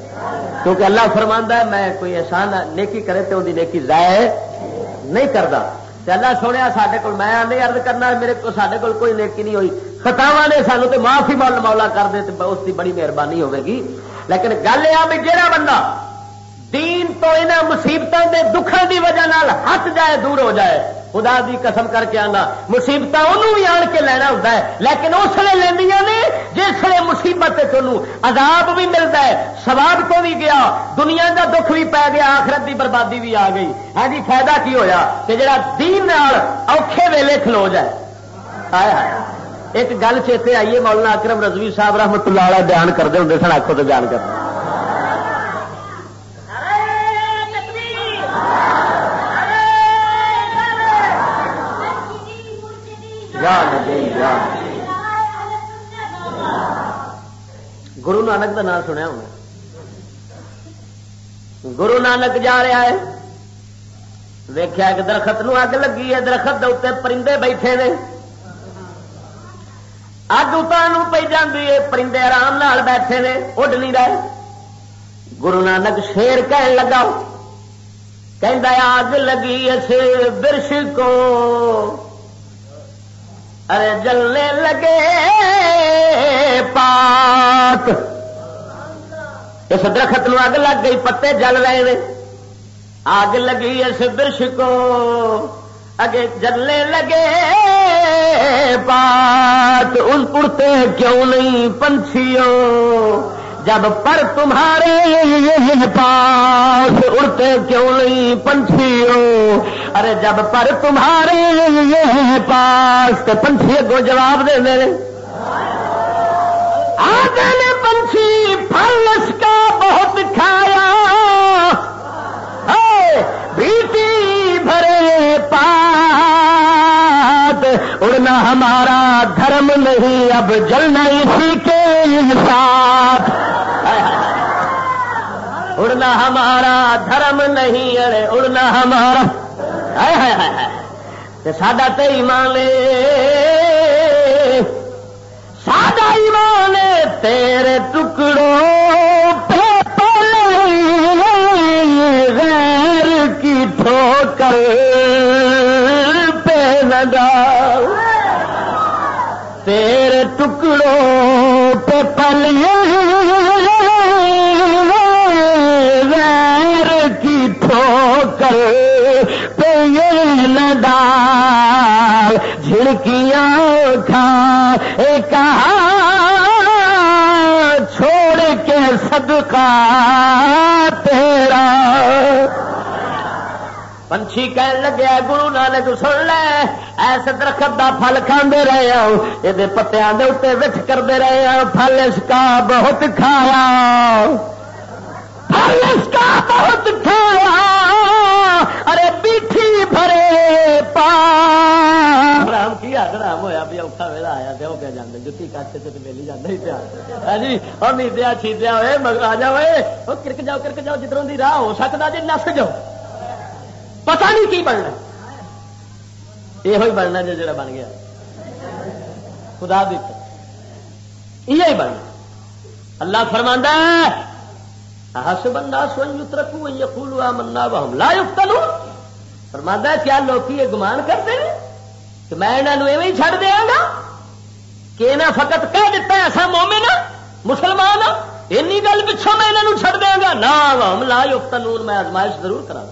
کیونکہ اللہ فرما ہے، میں کوئی احسان نیکی کرے تو نیکی ضائع نہیں کرتا اللہ سونے سارے کو میں نہیں ارد کرنا میرے کو سارے کو کوئی نیکی نہیں ہوئی۔ خطاوا نے سانو تو معافی مول مولا کر دے تو اس کی بڑی مہربانی ہوے گی۔ لیکن گل یہ بھی جہاں بندہ دین تو یہاں مصیبتوں کے دکھان کی وجہ ہٹ جائے، دور ہو جائے۔ خدا دی قسم کر کے آنا۔ مصیبت انہوں بھی آن کے لینا ہوتا ہے، لیکن اس لیے لینیا نے، جس لیے مصیبت عذاب بھی ملتا ہے سواب تو بھی گیا، دنیا کا دکھ بھی پی گیا، آخرت کی بربادی بھی آ گئی۔ ہاں جی فائدہ کی ہویا؟ کہ جڑا دین اوکھے ویلے کھلو جائے۔ آیا ایک گل چیتے آئیے، مولانا اکرم رضوی صاحب رحمت اللہ علیہ بیان کرتے ہوں سن آخو تو بیان کرتے گرو نانک کا نام سنیا ہونا۔ گرو نانک جا رہا ہے۔ ویخیا کہ درخت نو اگ لگی ہے، درخت اتنے پرندے بیٹھے نے۔ اگ اتنا پی جاتی ہے، پرندے آرام نال بیٹھے نے، اڈ نہیں رہے۔ گرو نانک شیر کہن لگا۔ کہ آگ لگی اس برش کو۔ ارے جلنے لگے پاک۔ اس درخت نو اگ لگ گئی، پتے جل رہے ہیں آگ لگی اس برش کو۔ اگے جلنے لگے پات ان اڑتے کیوں نہیں، پنچھیوں؟ جب پر تمہارے پاس اڑتے کیوں نہیں پنچھی ارے جب پر تمہارے پاس تو پنچھی کو جواب دے دے آگے نے پنچھی، پھل اس کا بہت کھایا۔ بیٹی بھرے پات اڑنا ہمارا دھرم نہیں، اب جلنا اسی کے ساتھ۔ اڑنا ہمارا دھرم نہیں ارے اڑنا ہمارا۔ ساڈا تو ایمان ساڈا ایمان تیرے ٹکڑوں غیر کی ٹھوکر پہ ڈال تیرے ٹکڑوں پہ پلے یہ نہ جھڑکیاں کھا کہا چھوڑ کے صدقہ تیرا پنچھی کہن لگیا گرو نانک سن لے ایسے درخت دا پھل کھانے رہے ہوں یہ پتیاں دے اتنے وچ کرتے رہے ہوں پھل اس کا بہت کھایا پھل اس کا بہت کھایا ارے بیٹھی بھرے پا رام کی رام ہوا بھی اوکھا ویلا آیا تو جتی سے میلی جانا ہی پیا۔ ہاں جی اور نیدیا چیدیا ہوئے، مگر آ جاؤ وہ کرک جاؤ کرک جاؤ جدھروں کی راہ ہو سکتا جی نس جاؤ۔ پتا نہیں کی بننا یہ بننا جو جڑا بن گیا۔ خدا دیتا یہ بننا۔ اللہ فرماندہ ہس بندہ سوئی اترکو یقولو آمنا وہم لا یفتنو فرماندہ کیا لوگ یہ گمان کرتے ہیں کہ میں انہوں ایویں چھڑ دیا گا کہ انہیں فقط کہہ دیتا ہے، ایسا مومن مسلمان این گل پچھوں میں انہوں چھڑ دیا گا۔ نہ ہم لا یفتنون، میں آزمائش ضرور کرا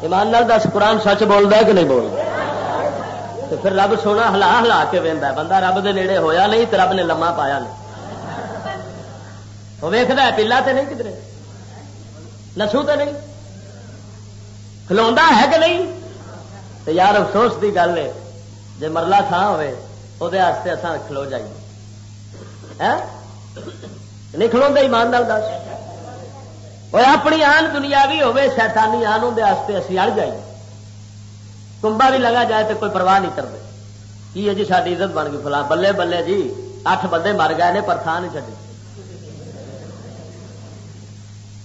ایمان نال دس، قرآن سچ بولتا ہے کہ نہیں بولتا تو پھر رب سونا ہلا ہلا کے وہدا بندہ رب دے نیڑے ہویا نہیں تو رب نے لما پایا نہیں۔ وہ ویکد پیلا تو نہیں کدھر نسو تو نہیں؟ کھلوا ہے کہ نہیں؟ تو یار افسوس کی گل ہے جی مرلا تھان ہوے وہ کھلو جائیے ہاں؟ نہیں کھلوا ایماندار دس۔ وہ اپنی آن دنیا بھی ہوے شیطانی آن اندر اسی اڑ جائیے کمبا بھی لگا جائے تو کوئی پرواہ نہیں کرتے کی ہے جی ساری عزت بن گئی؟ فلاں بلے بلے جی اٹھ بندے مر گئے نے، پر تھان نہیں چڑی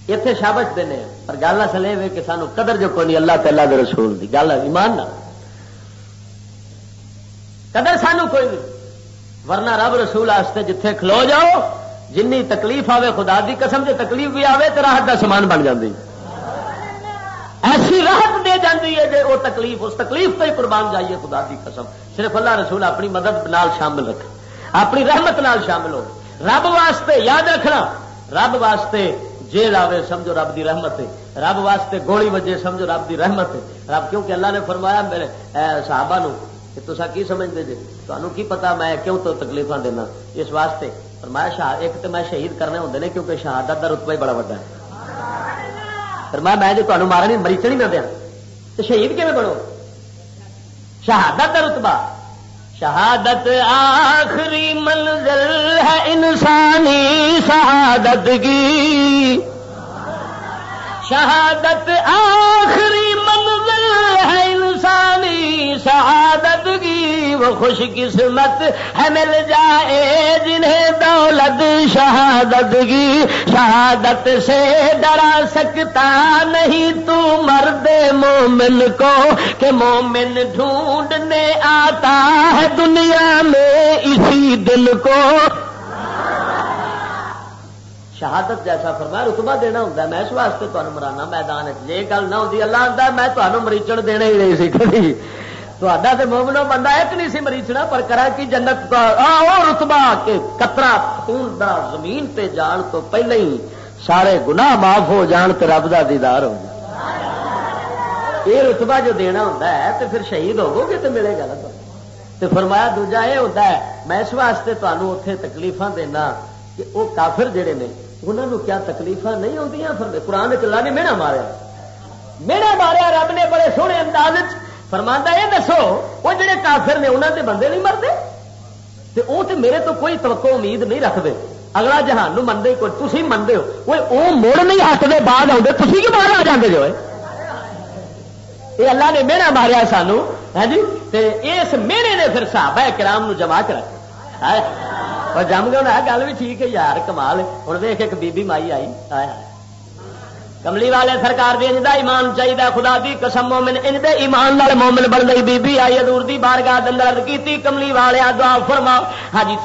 اتنے شابش دینے پر گل اصل یہ کہ سانو قدر جو کوئی اللہ تعالیٰ کے رسول دی گل ایمان نہ قدر سانو کوئی نہیں ورنہ رب رسول آستے جتھے کھلو جاؤ جن تکلیف آوے خدا دی قسم جو تکلیف بھی آوے تو راحت کا سامان بن جاتی ایسی راحت دے جاتی ہے جو وہ تکلیف اس تکلیف تو ہی قربان جائیے خدا دی قسم صرف اللہ رسول اپنی مدد نال شامل رکھ اپنی رحمت نال شامل ہو رب واسطے یاد رکھنا رب واسطے جیل آوے سمجھو رب دی رحمت ہے۔ رب واسطے گولی وجے سمجھو رب دی رحمت ہے۔ رب کیونکہ اللہ نے فرمایا میرے صحابہ نو، کہ تصا کی سمجھتے جی؟ تمہیں کی پتا میں کیوں تو تکلیف دینا؟ اس واسطے فرمایا شاہ، ایک تو میں شہید کرنے ہوتے ہیں کیونکہ شہادت کا رتبہ ہی بڑا وا ہے۔ فرمایا میں جو تمہیں مارا نہیں مریچ نہیں نہ دیا۔ تو شہید کیون بنو؟ شہادت کا رتبہ۔ شہادت آخری منزل ہے انسانی شہادت کی۔ شہادت آخری منزل ہے انسانی شہادت کی وہ خوش قسمت ہے مل جائے جنہیں دولت شہادت کی شہادت سے ڈرا سکتا نہیں تو مرد مومن کو کہ مومن ڈھونڈنے آتا ہے دنیا میں اسی دل کو شہادت جیسا فرمایا، رتبہ دینا ہوں میں اس واسطے تمہیں مرانا میدان جی، یہ گل نہ ہوتی اللہ آتا میں تمہیں مریچن دینا ہی نہیں سی کبھی۔ تو مومنو بندہ ایک نہیں سی مریچنا پر کرا کی جنت رتبا کہ کترا خون دا زمین تے جان تو پہلے ہی سارے گناہ معاف ہو جان تو رب کا دیدار ہو جائے یہ رتبہ جو دینا ہوتا ہے تو پھر شہید ہوگو گے تو ملے گا نا تو فرمایا دوجا یہ ہوتا ہے، میں اس واسطے تمہوں اتے تکلیفاں دینا کہ وہ کافر جڑے نے انہوں نے کیا تکلیف نہیں آدی قرآن چلا نے میڑا ماریا۔ میڑا ماریا، رب نے بڑے سونے انداز فرما یہ دسو، وہ جڑے کافر نے انہوں کے بندے نہیں مرتے؟ وہ تو میرے تو کوئی توقع امید نہیں رکھتے اگلا جہان نو منگے کوئی تھی منگے ہو۔ وہ مڑ نہیں ہٹتے بعد آتے تھی کہ باہر آ جاتے جو یہ اللہ نے میڑا ماریا سانو ہے ہاں جی؟ اس میڑے نے پھر صحابہ کرام جما کے رکھا اور جم گیا گل بھی ٹھیک ہے یار، کمال ہوں دیکھ ایک بی بی مائی آئی۔ کملی والے سرکار دی انجدہ ایمان چاہیے خدا دی قسم مومن انجدے ایمان نال مومن بن گئی، بی بی آئی حضور دی بارگاہ دندر کیتی، کملی والے دعا فرما ہاں جی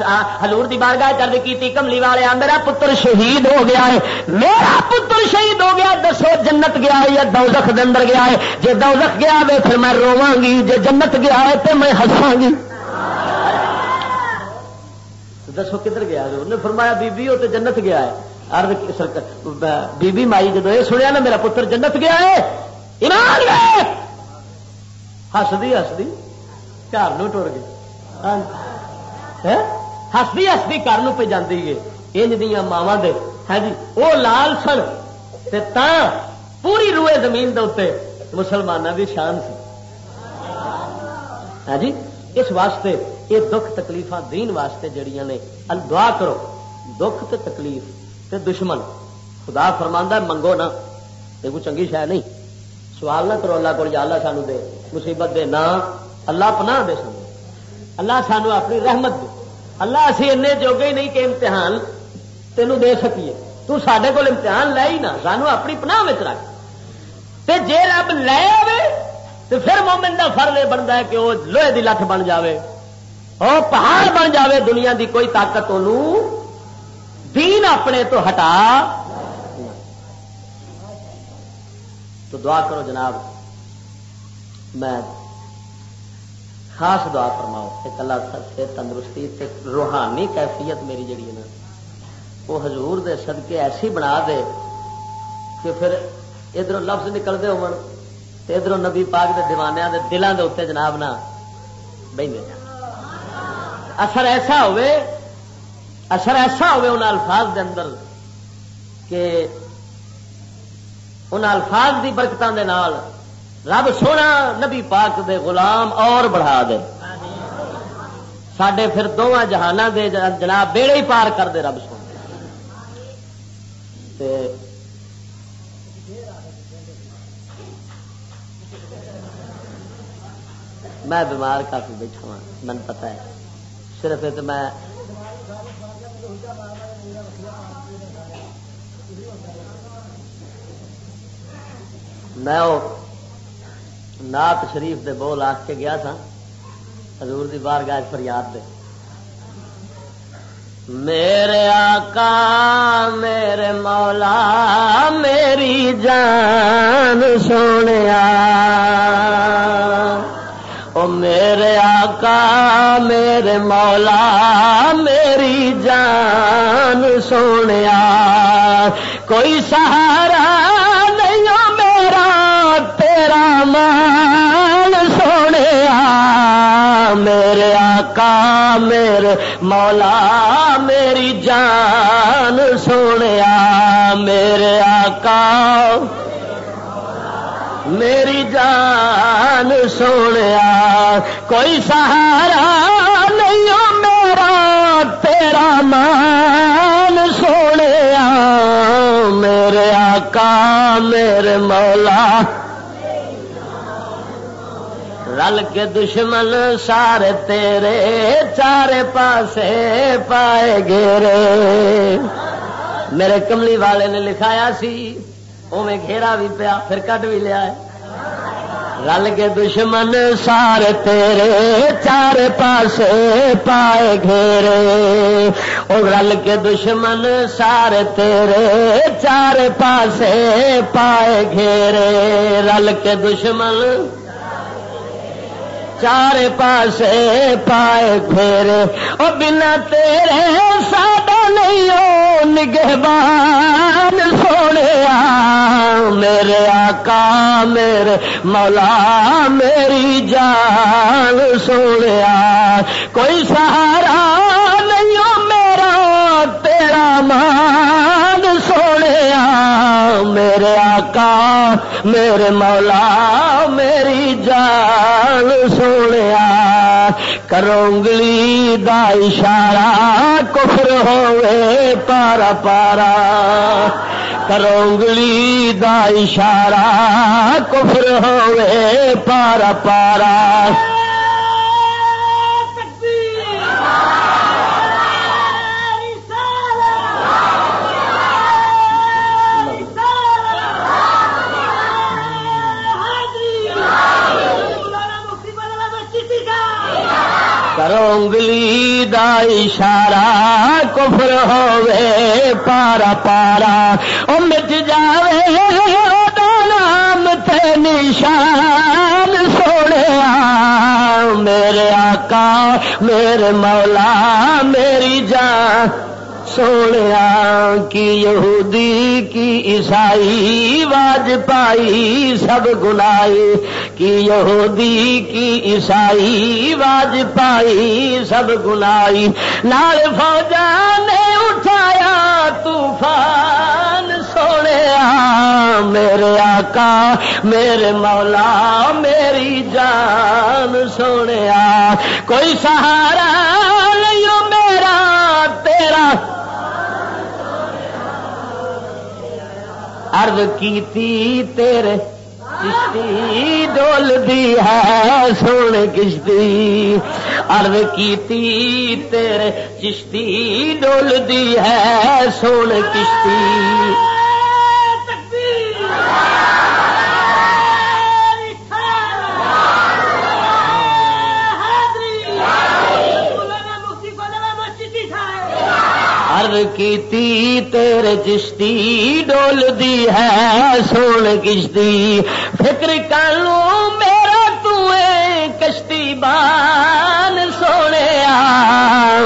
حضور دی بارگاہ چرد کیتی، کملی والے میرا پتر شہید ہو گیا ہے۔ میرا پتر شہید ہو گیا دسو جنت گیا ہے یا دوزخ دندر گیا ہے۔ جے دوزخ گیا ہے پھر میں رواں گی، جے جنت گیا ہے تو میں ہساں گی۔ دسو کدھر گیا انہیں فرمایا، بی بی تو جنت گیا ہے۔ بی بی مائی جدو یہ سنیا نا، میرا پتر جنت گیا ہے۔ ایمان ہسدی ہسدی۔ گھر نو ٹر گئی۔ ہاں۔ ہسدی ہسدی گھر پہ جاتی ہے۔ انج دیا ماوا دے۔ ہاں جی وہ لال سن۔ تا پوری روئے زمین دے اتنے مسلمانوں کی شان سی۔ ہاں جی اس واسطے، یہ دکھ تکلیف دین واسطے جڑیاں نے۔ دعا کرو، دکھ تے تکلیف۔ تے دشمن۔ خدا فرما منگو نا یہ کوئی چنگی شاید نہیں۔ سوال نہ کرو اللہ کو اللہ سانو دے۔ مصیبت دے نہ اللہ پناہ دے سانو۔ اللہ سانو اپنی رحمت دے۔ اللہ اسی این جوگے ہی نہیں کہ امتحان تینوں دے سکیے۔ تو سڈے کو امتحان لے ہی نہ۔ سانو اپنی پناہ رکھ۔ تے جے رب لے آئے تو پھر مومن کا فرض یہ بنتا ہے کہ وہ لوہے کی لت بن جائے وہ پہاڑ بن جاوے، دنیا دی کوئی طاقت دین اپنے تو ہٹا۔ تو دعا کرو جناب، میں خاص دعا فرماؤ ایک اللہ سے تندرستی روحانی کیفیت میری جڑی ہے نا، وہ حضور دے صدقے ایسی بنا دے کہ پھر ادھر لفظ نکلتے ہو ادھر نبی پاک دے دیوانیاں دے دلوں دے اتنے جناب نہ بہتے اثر ایسا ہوئے اثر ایسا ہوئے ان الفاظ دے اندر کہ ان الفاظ دی برکتوں دے نال رب سونا نبی پاک دے غلام اور بڑھا دے۔ سڈے پھر دونوں جہان دے جناب بیڑے ہی پار کر دے رب سونا۔ تے میں بیمار کافی بیٹھا ہاں، ہوں من پتا ہے۔ صرف ایک میں میں نات شریف دے بول آخ کے گیا تھا حضور دی بار گاج فریاد دے۔ میرے آقا، میرے مولا، میری جان سونے او میرے آقا، میرے مولا، میری جان سونے کوئی سہارا مان سونے میرے آقا، میرے مولا، میری جان سونے میرے آقا، میری جان سونے کوئی سہارا نہیں میرا، تیرا مان سونے میرے آقا، میرے مولا رل کے دشمن سارے تیرے چارے پاسے پائے گیرے میرے کملی والے نے لکھایا سی اوے گھیرا بھی پیا، پھر کٹ بھی لیا ہے۔ رل کے دشمن سارے تیرے چار پاس پائے گھیرے۔ او رل کے دشمن سارے تیرے چار پاس پائے گھیرے۔ رل کے دشمن چار پاس پائے گھیرے او بنا تیرے سادہ نہیں ہو نگہبان سونے میرے آقا، میرے مولا، میری جان سونے کوئی سہارا نہیں ہو میرا، تیرا مان سونے میرے آقا، میرے مولا، میری جان سونے کرونگلی دا اشارہ کفر ہوئے پارا پارا۔ کرونگلی دا اشارہ کفر ہوئے پارا پارا۔ انگلی دا اشارہ کفر ہوے پارا پارا او مٹ جاوے نام تے نشان سونے میرے آقا میرے مولا میری جان سونے کی یہودی کی عیسائی واج پائی، سب گنائی کی یہودی کی عیسائی واج پائی، سب گنائی نال فوجا نے اٹھایا، طوفان سونے میرے آقا، میرے مولا، میری جان سونے کوئی سہارا نہیں میرا، تیرا ارد کیتی تیرے چشتی ڈول دی ہے سن کشتی۔ ارد کی تیرے چشتی ڈول دی ہے سن کشتی۔ کی تیرے چشتی ڈول دی ہے سون کشتی فکر کر لوں میرا تیں کشتی بان سونے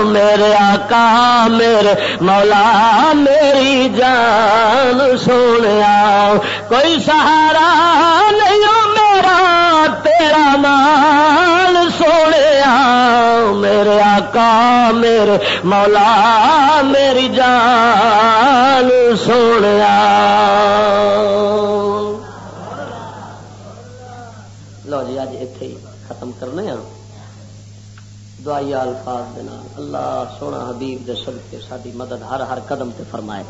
میرے آقا میرے مولا میری جان سونے کوئی سہارا نہیں میرا تیرا مان سونے میرے آقا، میرے مولا، میری جان سونے۔ لو جی اج اتے ہی ختم کرنے ہاں دعائی الفاظ اللہ سونا حبیب دے صدقے ساری مدد ہر ہر قدم تے فرمائے۔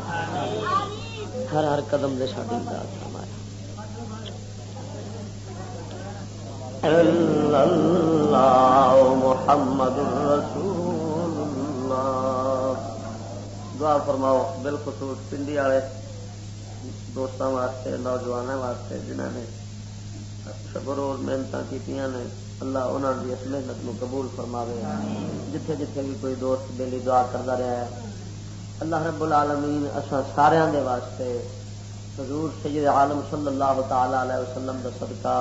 ہر ہر قدم دے ساری مدد فرمائے۔ اللہ محمد رسول اللہ دعا فرماؤ بالخصوص پنڈی والے دوستوں واسطے نوجوانوں واسطے جنہوں نے سب روز محنت کی اللہ انہوں کی اس محنت نو قبول فرماوے جتھے جتھے بھی کوئی دوست بیلی دعا کرتا رہا ہے اللہ رب العالمین اصا سارا دے واسطے حضور سید عالم صلی اللہ تعالی علیہ وسلم دا صدقہ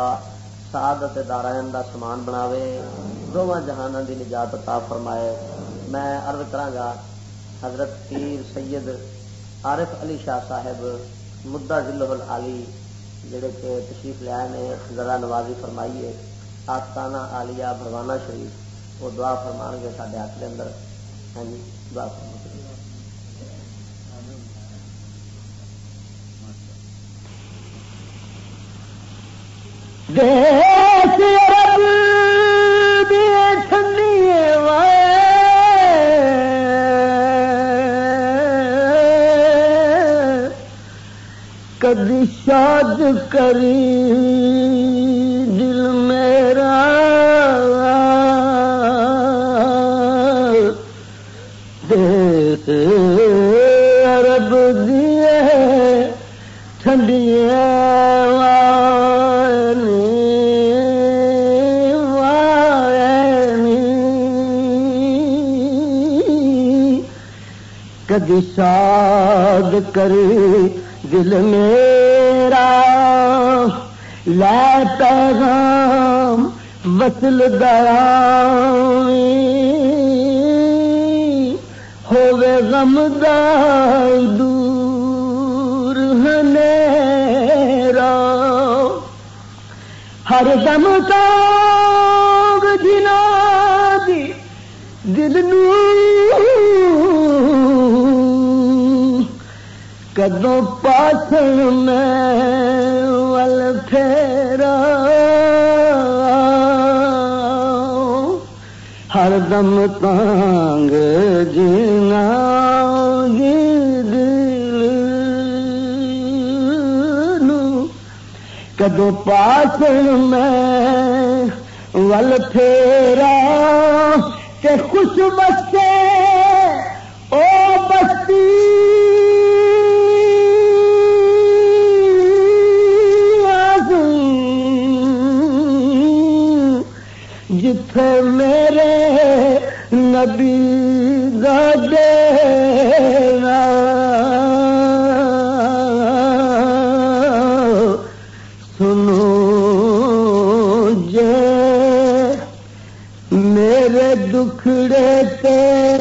سعادت دارائن دا سامان بناوے دونوں جہانوں دی نجات عطا فرمائے۔ میں عرض کرا گا حضرت پیر سید عارف علی شاہ صاحب، مدعا ضلع علی جڑے کہ تشریف لیا نے، ذرا نوازی فرمائی ہے آستانہ آلیا بھروانا شریف، وہ دعا فرمان گے سارے ہاتھ کے اندر۔ ہاں جی دعا فرما دیش کدی شاد کری کدی شاد کری دل میرا لے پیغام وصل دیا ہوے غم دور ہنیرا۔ ہر دم کا جنا دی دل نور کدو پاسن میں ول پھیرا۔ ہر دم تانگ جینا دل کدو پاسن میں ول پھیرا کہ خوش بستے او بستی۔ جتھے میرے نبی دے سنو جے میرے دکھڑے پہ